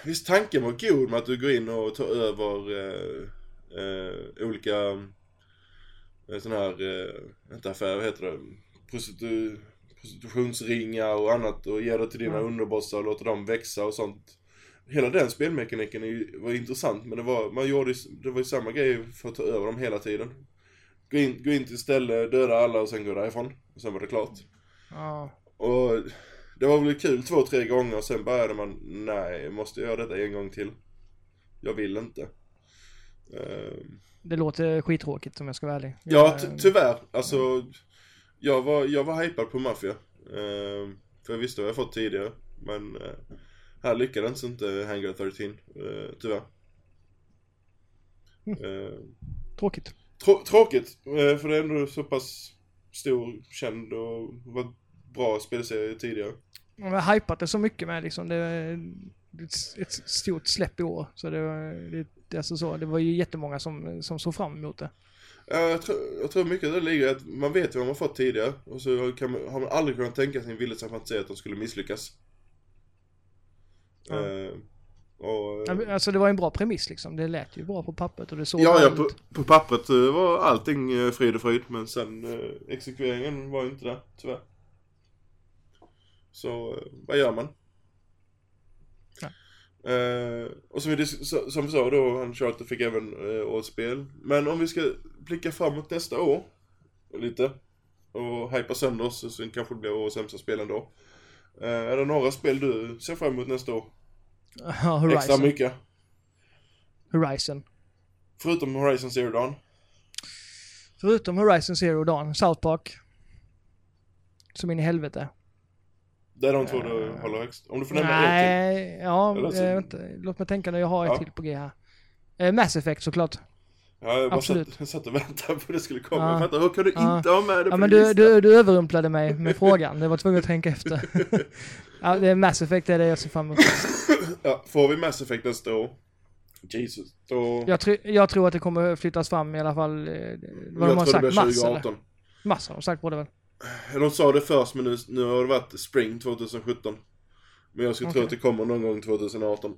Visst tanken var god med att du går in och tar över eh, olika sådana här, eh, inte affärer, vad heter det? Prostitu prostitutionsringar och annat och ger det till dina Mm. underbossar och låter dem växa och sånt. Hela den spelmekaniken var intressant men det var, man gjorde, det var ju samma grej för att ta över dem hela tiden. Gå in, gå in till ställe, döda alla och sen gå därifrån. Och sen var det klart. Ja, Och det var väl kul två, tre gånger och sen började man, nej, måste jag göra detta en gång till? Jag vill inte. Eh, det låter skittråkigt om jag ska vara ärlig. ja, Jag- tyvärr. Alltså, jag var, jag var hypad på Mafia. Eh, för jag visste vad jag fått tidigare. Men eh, här lyckades inte Hangar 13, eh, tyvärr. Eh, Tråkigt. Trå- tråkigt, eh, för det är ändå så pass stor, känd och var bra spelserie tidigare. Man har hypat det så mycket med liksom. Det är ett, stort släpp i år. Så det var, det, alltså så, det var ju jättemånga som, som såg fram emot det. Ja, jag, tror, jag tror mycket det ligger att man vet vad man fått tidigare och så kan man, har man aldrig kunnat tänka sig en vildhet fantasi att de skulle misslyckas. Ja. Eh, och, Alltså det var en bra premiss liksom. Det lät ju bra på pappret och det såg ja, ja på, på pappret eh, var allting eh, frid och fröjd men sen eh, exekveringen var ju inte där, tyvärr. Så, eh, vad gör man? Ja. Eh, och som vi, som vi sa då, Uncharted fick även eh, årets spel. Men om vi ska blicka framåt nästa år, lite, och hypa sönder oss, så kanske det blir årets sämsta spel ändå. Eh, är det några spel du ser fram emot nästa år? Ja, Extra Horizon. mycket? Horizon. Förutom Horizon Zero Dawn? Förutom Horizon Zero Dawn, South Park. Som in i helvete. Det är de två du Eh, håller högst. Om du får nämna till. Nej, ja, Eller så- eh, vänta, låt mig tänka nu. Jag har ett Ja. till på G här. Eh, Mass Effect såklart. Ja, jag bara absolut. satt, jag satt och väntade på att det skulle komma. Ja. Jag fattar, hur kan du Ja. inte ha med det Ja på men din du, du, du överrumplade mig med frågan. Det var tvungen att tänka efter. ja, det är Mass Effect det är det jag ser fram emot. Ja, får vi Mass Effect nästa år? Jesus, då... Jag, tr- jag tror att det kommer flyttas fram i alla fall. eh, Vad de har jag tror det sagt, blir mars eller? 2018. Mars har de sagt på det väl? De sa det först men nu, nu har det varit Spring 2017. Men jag skulle tro Okej. att det kommer någon gång 2018.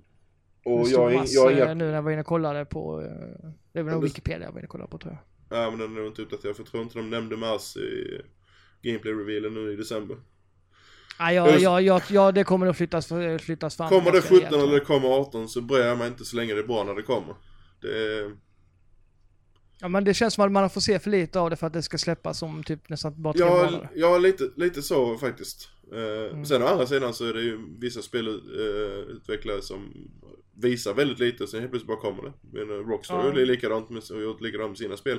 Och jag, mars, jag eh, inga... Nu när jag var inne och kollade på, eh, det var nog Wikipedia jag var inne och kollade på tror jag. Ja men den är nog inte uppdaterad för jag tror inte de nämnde mars i gameplay-revealen nu i december. Ja, ja, ja, ja, ja, det kommer nog flyttas, flyttas fram. Kommer det ganska 17 rejält, tror eller jag. det kommer 18 så bryr jag mig inte så länge det är bra när det kommer. Det. Ja men det känns som att man får se för lite av det för att det ska släppas om typ nästan bara tre Ja, månader. ja lite, lite så faktiskt. Eh, Mm. Sen å andra sidan så är det ju vissa spelutvecklare som visar väldigt lite, sen helt plötsligt bara kommer det. Men eh, Rockstar Ja. är likadant med, och gjort likadant med sina spel.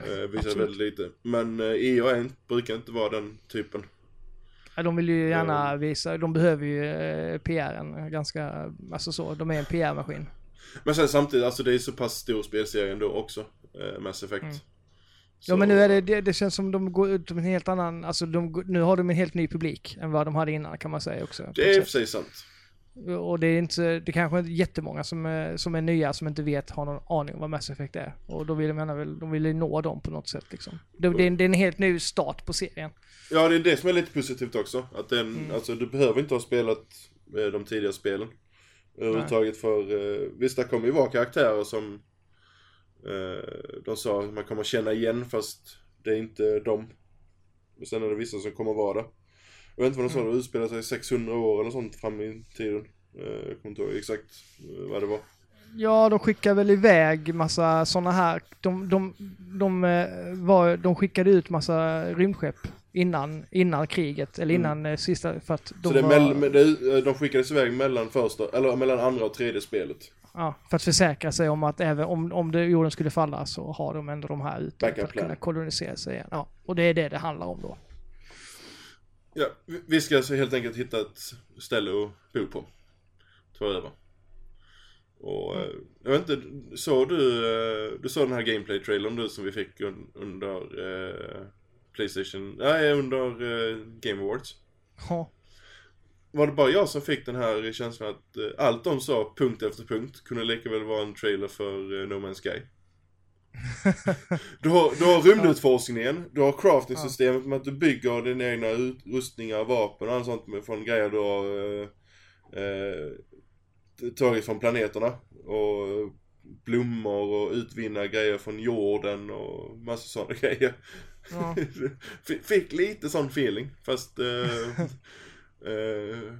Eh, visar Absolut. väldigt lite. Men eh, EA brukar inte vara den typen. Ja, de vill ju gärna visa, de behöver ju eh, PRen ganska, alltså så, de är en PR-maskin. Men sen samtidigt, alltså det är så pass stor spelserie ändå också, eh, Mass Effect. Mm. Så- Ja men nu är det, det, det känns som de går ut med en helt annan, alltså de, nu har de en helt ny publik än vad de hade innan kan man säga också. Det är i och för sig sant. Och det är inte, det kanske inte är jättemånga som är, som är nya som inte vet, har någon aning om vad Mass Effect är. Och då vill jag mena väl, de vill ju nå dem på något sätt liksom. Det, det, är, en- det är en helt ny start på serien. Ja, det är det som är lite positivt också. Att den, Mm. alltså du behöver inte ha spelat eh, de tidigare spelen. Överhuvudtaget för, eh, visst det kommer ju vara karaktärer som eh, de sa att man kommer känna igen fast det är inte dem. Och sen är det vissa som kommer vara där. Jag vet inte vad de sa, det utspelar sig 600 år eller sånt fram i tiden. Eh, Jag kommer inte ihåg exakt eh, vad det var. Ja, de skickar väl iväg massa sådana här. De, de, de, eh, var, de skickade ut massa rymdskepp innan, innan kriget, eller innan eh, sista, för att de Mm. Så det var, mell- det, de skickades iväg mellan första, eller mellan andra och tredje spelet. ja, för att försäkra sig om att även om, om det, jorden skulle falla så har de ändå de här ute för att plan. kunna kolonisera sig igen. Ja, och det är det det handlar om då. Ja, vi- ska alltså helt enkelt hitta ett ställe att bo på. Ta över. Och eh, jag vet inte, såg du, eh, du såg den här gameplay-trailern du som vi fick un- under eh, Playstation, nej under eh, Game Awards. Ja, Var det bara jag som fick den här känslan att eh, allt de sa punkt efter punkt kunde lika väl vara en trailer för No Man's Sky? Du, har, du har rymdutforskningen, du har crafting-systemet med att du bygger dina egna ut- rustningar, vapen och allt sånt från grejer du har eh, eh, tagit från planeterna. Och eh, blommor och utvinna grejer från jorden och massa sådana grejer. ja. Fick lite sån feeling, fast eh, eh,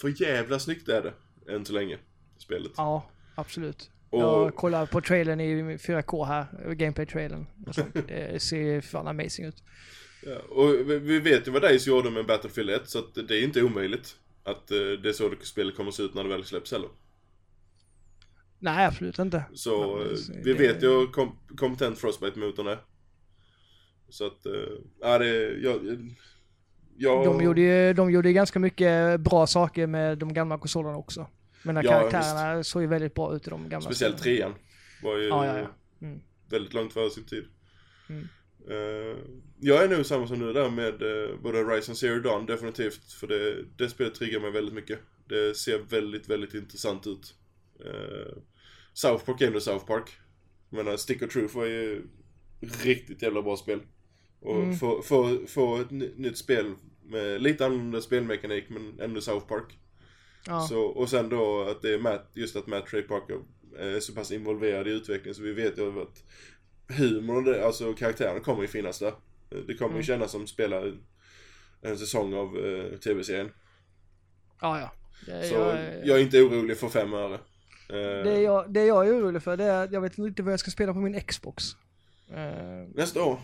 för jävla snyggt är det än så länge, spelet. ja absolut. Och- Jag kollar på trailern i 4K här, gameplay-trailern. Det ser fan amazing ut. Ja, och vi- vet ju vad Days gjorde med Battlefield 1, så att det är inte omöjligt att eh, det är så det spelet kommer att se ut när det väl släpps heller. Nej, absolut inte. Så eh, vi det- vet ju kom, kompetent Frostbite-motorn är. Så att, eh, ja det, jag, jag... De gjorde ju de gjorde ju ganska mycket bra saker med de gamla konsolerna också. Men Ja, karaktärerna såg ju väldigt bra ut i de gamla Speciellt trean var ju Ja, ja. Mm. väldigt långt före sin tid. Mm. Eh, jag är nog samma som du där med uh, både Rise and Zero Dawn definitivt. För det, det spelet triggar mig väldigt mycket. Det ser väldigt, väldigt intressant ut. Uh, South Park är ändå South Park. Jag menar, Stick of Truth var ju riktigt jävla bra spel. Och Mm. få, få, få ett ny- nytt spel med lite annorlunda spelmekanik men ändå South Park. Ja. Så, och sen då att det är Matt, just att Matt Trey Parker är så pass involverad i utvecklingen så vi vet ju att humorn det, alltså karaktären kommer ju finnas där. Det kommer Mm. ju kännas som spela en säsong av eh, tv-serien. ja, ja. Det, Så jag, jag är inte orolig för fem öre. Eh, det, jag, det jag är orolig för det är att jag vet inte vad jag ska spela på min Xbox. Eh, Nästa år.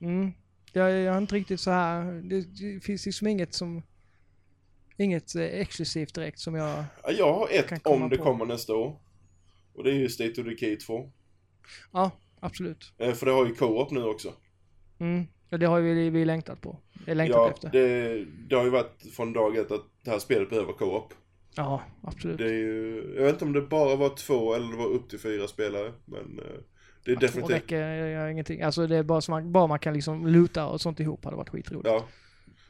mm. jag, jag är inte riktigt så här. Det, det finns liksom inget som... Inget eh, exklusivt direkt som jag... Ja, Jag har ett om det på. kommer nästa år. Och det är ju State of Decay 2. Ja, absolut. Eh, för det har ju co-op nu också. Mm. Ja, det har vi, vi längtat på. Längtat Ja, efter. det, det har ju varit från dag ett att det här spelet behöver co-op. Ja, absolut. Det är ju, jag vet inte om det bara var två eller det var upp till fyra spelare. Men eh, det är Två definitivt. räcker jag ingenting. Alltså det är bara så man, bara man kan liksom luta och sånt ihop hade varit skitroligt. Ja.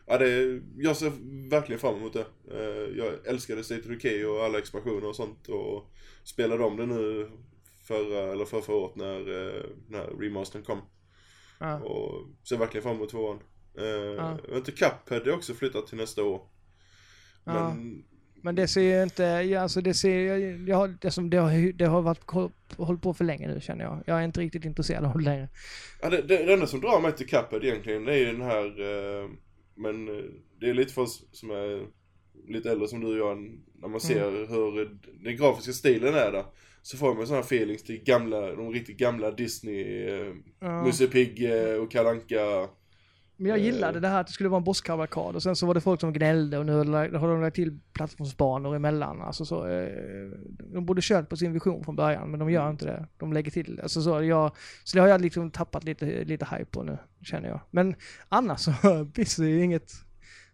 Ja, det jag ser verkligen fram emot det. Eh, Jag älskade State of Decay och alla expansioner och sånt och spelade om det nu förra, eller för förra året när, eh, när remastern kom. Ja. Och ser verkligen fram emot tvåan. Eh, Ja. Jag vet inte, Cuphead är också flyttat till nästa år. Ja. Men Men det ser ju inte, ja, alltså det ser jag, jag har, det, som, det, har, det har varit hållit på för länge nu känner jag. Jag är inte riktigt intresserad av det längre. Ja, det, det, det enda som drar mig till Cuphead egentligen det är ju den här, eh, men eh, det är lite för oss som är lite äldre som du och jag, när man ser hur den grafiska stilen är där. Så får man sådana här feelings till gamla, de riktigt gamla Disney, eh, Ja. Musse Pigg eh, och Kalle Anka. Men jag Eh. gillade det här att det skulle vara en bosskavalkad och sen så var det folk som gnällde och nu har de- lagt till plattformsbanor emellan. Alltså så, eh, de borde kört på sin vision från början men de gör inte det. De lägger till. Alltså så, jag, så det har jag liksom tappat lite, lite hype på nu, känner jag. Men annars så det ju inget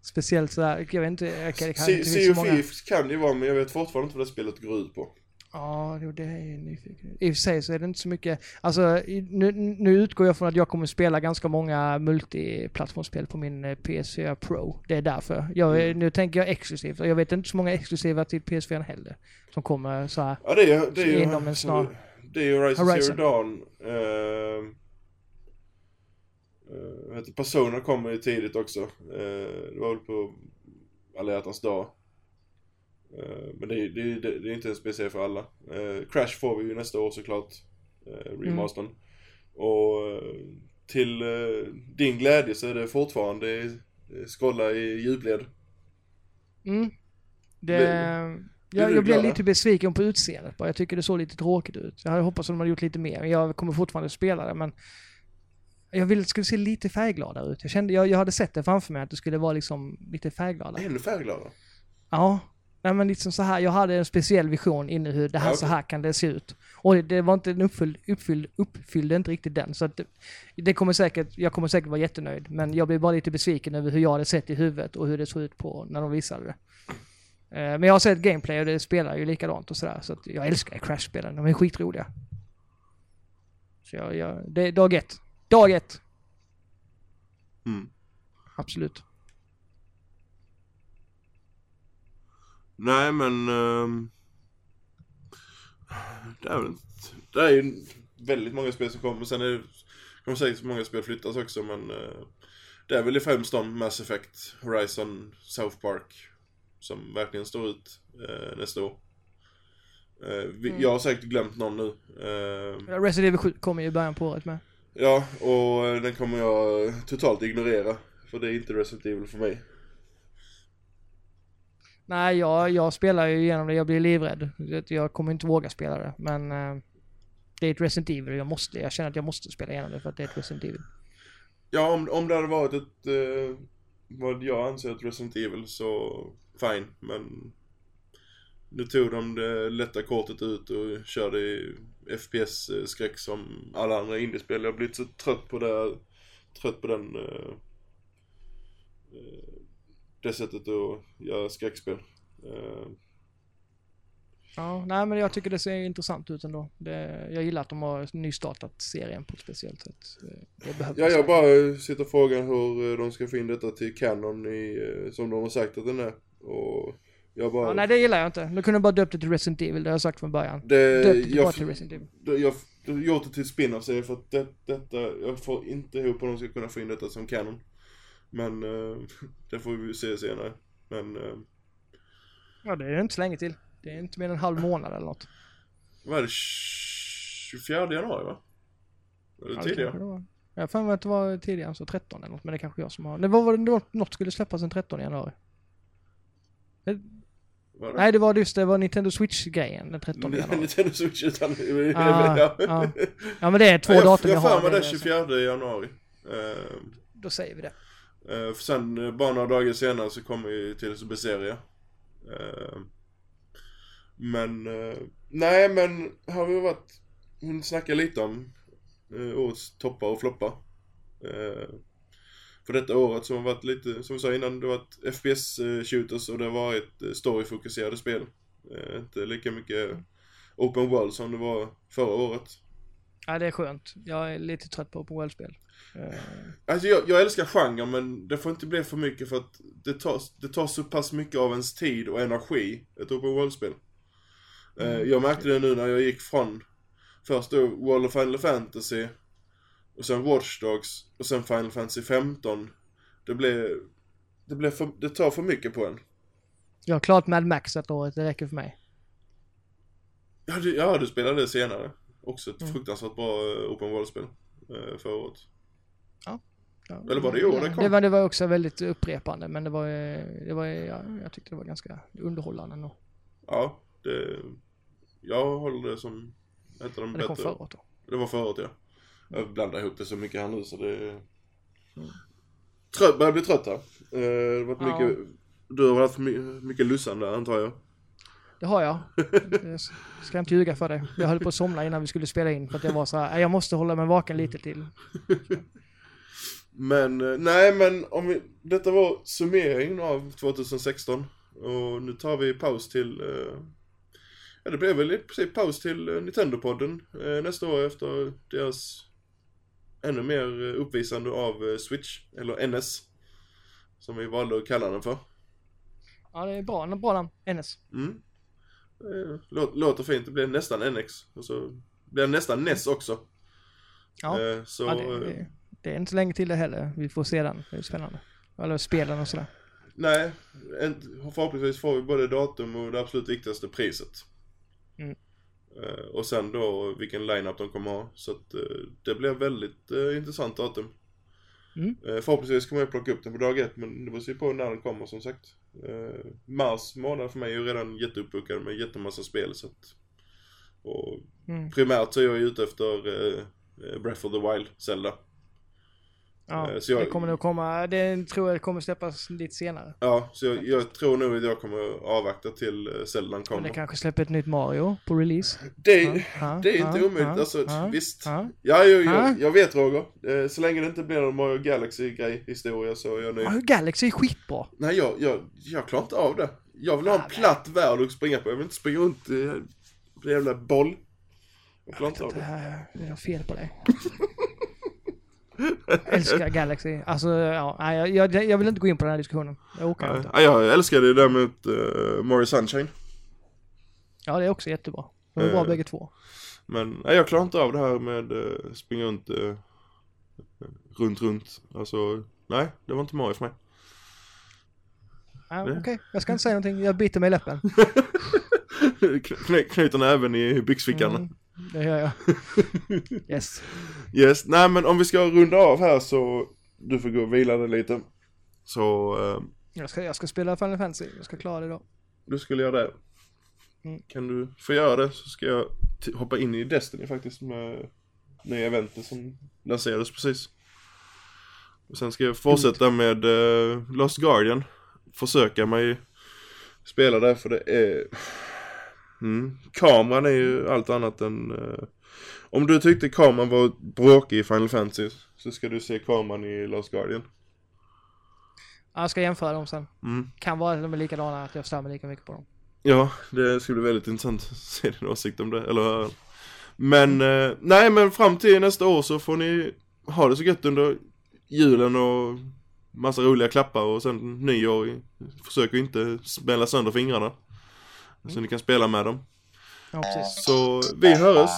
speciellt sådär, jag vet inte, jag kan, det kan inte Sea of. Thieves kan det ju vara men jag vet fortfarande inte vad det spelet går ut på. Ja, det är jag nyfiken I och för sig så är det inte så mycket, alltså nu, nu utgår jag från att jag kommer spela ganska många multiplattformsspel på min eh, PS4 Pro. Det är därför. Jag, Mm. Nu tänker jag exklusivt och jag vet inte så många exklusiva till PS4 heller. Som kommer så här. Ja det är, det är ju, Inom en snar- det är ju Horizon, Horizon. Zero Dawn. Uh, uh, Persona kommer ju tidigt också. Eh, det var väl på alla hjärtans dag. Eh, men det, är- det, det, det är inte en spel för alla. Eh, Crash får vi ju nästa år såklart. Uh, remastern. Och eh, till eh, din glädje så är det fortfarande eh, scrolla i djupled. Mm. Det, Blir- jag, jag blev lite besviken på utseendet bara. Jag tycker det såg lite tråkigt ut. Jag hade hoppats att de hade gjort lite mer. Men Jag kommer fortfarande spela det men jag ville att det skulle se lite färggladare ut. Jag kände, jag, jag hade sett det framför mig att det skulle vara liksom lite färggladare. Ännu färgglada. Ja. Nej men liksom så här, jag hade en speciell vision inne hur det här, Ja, så här kan det se ut. Och det, det var inte en uppfylld, uppfylld, uppfyllde inte riktigt den. Så att det, det kommer säkert, jag kommer säkert vara jättenöjd. Men jag blev bara lite besviken över hur jag hade sett i huvudet och hur det såg ut på när de visade det. Eh, Men jag har sett gameplay och det spelar ju likadant och sådär. Så att jag älskar Crash-spelen, de är skitroliga. Så jag, jag, det är dag ett. Dag ett! Mm. Absolut. Nej men... ehm, det är väl inte... Det är ju väldigt många spel som kommer. Sen är det, kommer säkert många spel flyttas också men... eh, det är väl främst de Mass Effect, Horizon, South Park. Som verkligen står ut eh, nästa år. Eh, vi, Mm. Jag har säkert glömt någon nu. Eh, Resident Evil 7 kommer ju i början på året med. ja, och den kommer jag totalt ignorera. För det är inte Resident Evil för mig. Nej, jag, jag spelar ju igenom det. Jag blir livrädd. Jag kommer inte våga spela det. Men eh, det är ett Resident Evil. Jag måste. Jag känner att jag måste spela igenom det för att det är ett Resident Evil. Ja, om, om det hade varit ett, eh, vad jag anser ett Resident Evil så fine, men nu tog de det lätta kortet ut och körde i FPS-skräck som alla andra indiespel. Jag har blivit så trött på det, trött på den, eh, eh, det sättet att göra skräckspel. Eh, Ja, nej men jag tycker det ser intressant ut ändå. Det, jag gillar att de har nystartat serien på ett speciellt sätt. Eh, behövs. Ja, jag bara sitter och frågar hur eh, de ska få in detta till Canon i, som de har sagt att den är. Och jag bara... Ja, nej, det gillar jag inte. Nu kunde de bara döpt det till Resident Evil. Det har jag sagt från början. Det, Döpt det bara jag, till Resident Evil. det- jag jag har gjort det till spin-off för att det, detta, jag får inte ihop hur de ska kunna få in detta som canon. Men eh, det får vi se senare. Men eh, Ja, det är inte så länge till. Det är inte mer än en halv månad eller något. vad är det? 24 januari va? Eller Ja, det tidigare? det. Jag har för mig att det var tidigare, så 13 eller något. Men det kanske jag som har... Det var, var det något, skulle släppas den 13 januari. Var det? Nej, det var just det. var Nintendo Switch-grejen den 13 januari. Nintendo Switch utan... Ah, ja. ja. Ja, men det är två jag, datum jag jag har har. för mig det, det så- 24 januari. Eh, Då säger vi det. Eh, för sen eh, bara några dagar senare så kommer ju till Berseria. Eh, men, eh, nej men har vi varit, hon snackar lite om eh, årets toppar och floppar. Eh, för detta året som har varit lite, som vi sa innan, det har varit FPS-shooters eh, och det har varit storyfokuserade spel. Inte lika mycket open world som det var förra året. Ja, det är skönt. Jag är lite trött på open world-spel. Eh, Alltså jag, jag älskar genren men det får inte bli för mycket för att det tar, det tar så pass mycket av ens tid och energi, ett open world-spel. Eh, Mm. jag märkte det nu när jag gick från först då World of Final Fantasy och sen Watch Dogs och sen Final Fantasy 15. Det blev, det blev för, det tar för mycket på en. Jag har klarat Mad Max ett året, det räcker för mig. Ja, du, ja, du spelade det senare. Också ett Mm. fruktansvärt bra eh, open world-spel förra året. Ja, Eller var det i år det kom? Det var, det var också väldigt upprepande, men det var, det var ja, jag tyckte det var ganska underhållande ändå. Ja, det, jag håller det som ett av de Men det kom bättre. förra året då. Det var förut ja. Jag blandar ihop det så mycket här nu så det... Mm. Trött, börjar bli trött här. Eh, Det har varit Ja. mycket... Du har haft my- mycket lussande antar jag. Det har jag. Det ska jag inte ljuga för dig. Jag höll på att somna innan vi skulle spela in för att jag var så här, "Nej, jag måste hålla mig vaken lite till. Men, eh, nej men om vi... Detta var summeringen av 2016. Och nu tar vi paus till... eh, Ja det blev väl i princip paus till eh, Nintendo-podden eh, nästa år efter deras ännu mer eh, uppvisande av Switch, eller NS. Som vi valde att kalla den för. Ja, det är bra. Bra namn. NS. Mm. Lå- Låter fint, det blir nästan NX. Och så blir det nästan NES också. Ja, Så, ja det, det, det är inte så länge till det heller. Vi får se den. Det är spännande. Eller spelen och sådär. nej, förhoppningsvis får vi både datum och det absolut viktigaste priset. Mm. Eh, Och sen då vilken line-up de kommer ha. Så att eh, det blir väldigt eh, intressant datum. Mm. Förhoppningsvis kommer jag plocka upp den på dag ett men det beror ju på när den kommer som sagt. Mars månad för mig är ju redan jätteuppbokad med jättemassa spel så att, Och Mm. primärt så är jag ute efter Breath of the Wild, Zelda. Ja, Eh, så jag- det kommer nog komma, det tror jag kommer släppas lite senare. Ja, så jag, jag tror nog att jag kommer avvakta till eh, Zeldan Men kommer. det kanske släpper ett nytt Mario på release. Det, Ja, det är ja, inte ja, omöjligt, alltså visst. ja. Ja, jag, Ja. jag, jag vet Roger. Eh, Så länge det inte blir någon Mario Galaxy-grej, historia, så är jag nöjd. Ja, Galaxy är skitbra. Nej, jag, jag, jag klarar inte av det. Jag vill ha en platt värld att springa på. Jag vill inte springa runt i en jävla boll. Jag klarar inte av Det här det är fel på dig. Älskar Galaxy. Alltså, ja, jag, jag, jag vill inte gå in på den här diskussionen. Jag orkar Nej. inte. Ja, jag älskade det där med uh, Mario Sunshine. Ja, det är också jättebra. De är bra Eh. bägge två. Men nej, jag klarar inte av det här med uh, springa runt, eh, runt, runt. Alltså, nej, det var inte Mario för mig. Det- Okej, jag ska inte säga någonting. Jag biter mig i läppen. Kny- Knyter näven i byxfickan. Mm, det gör jag. Yes. Yes, nej men om vi ska runda av här så du får gå och vila dig lite. Så eh, Jag ska, jag ska spela Final Fantasy. Jag ska klara det då. du skulle göra det. Mm. Kan du få göra det så ska jag hoppa in i Destiny faktiskt med nya eventet som lanserades precis. Och sen ska jag fortsätta med eh, Lost Guardian. Försöka mig spela där för det är... Mm. Kameran är ju allt annat än... eh, Om du tyckte kameran var bråkig i Final Fantasy så ska du se kameran i Lost Guardian. Ja, Jag ska jämföra dem sen. Mm. Kan vara att de är likadana, att jag mig lika mycket på dem. Ja, det skulle bli väldigt intressant att se din åsikt om det, eller. Men, eh, nej men fram till nästa år så får ni ha det så gött under julen och massa roliga klappar och sen nyår. Försök att inte smälla sönder fingrarna. Så ni kan spela med dem. Ja, precis. Så vi hörs.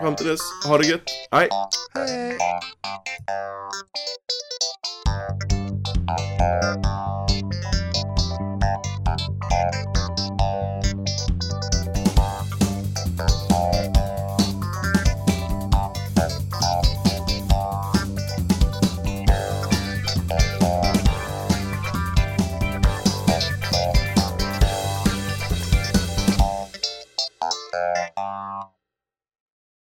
Fram till dess, ha det gött. Hej! Hej!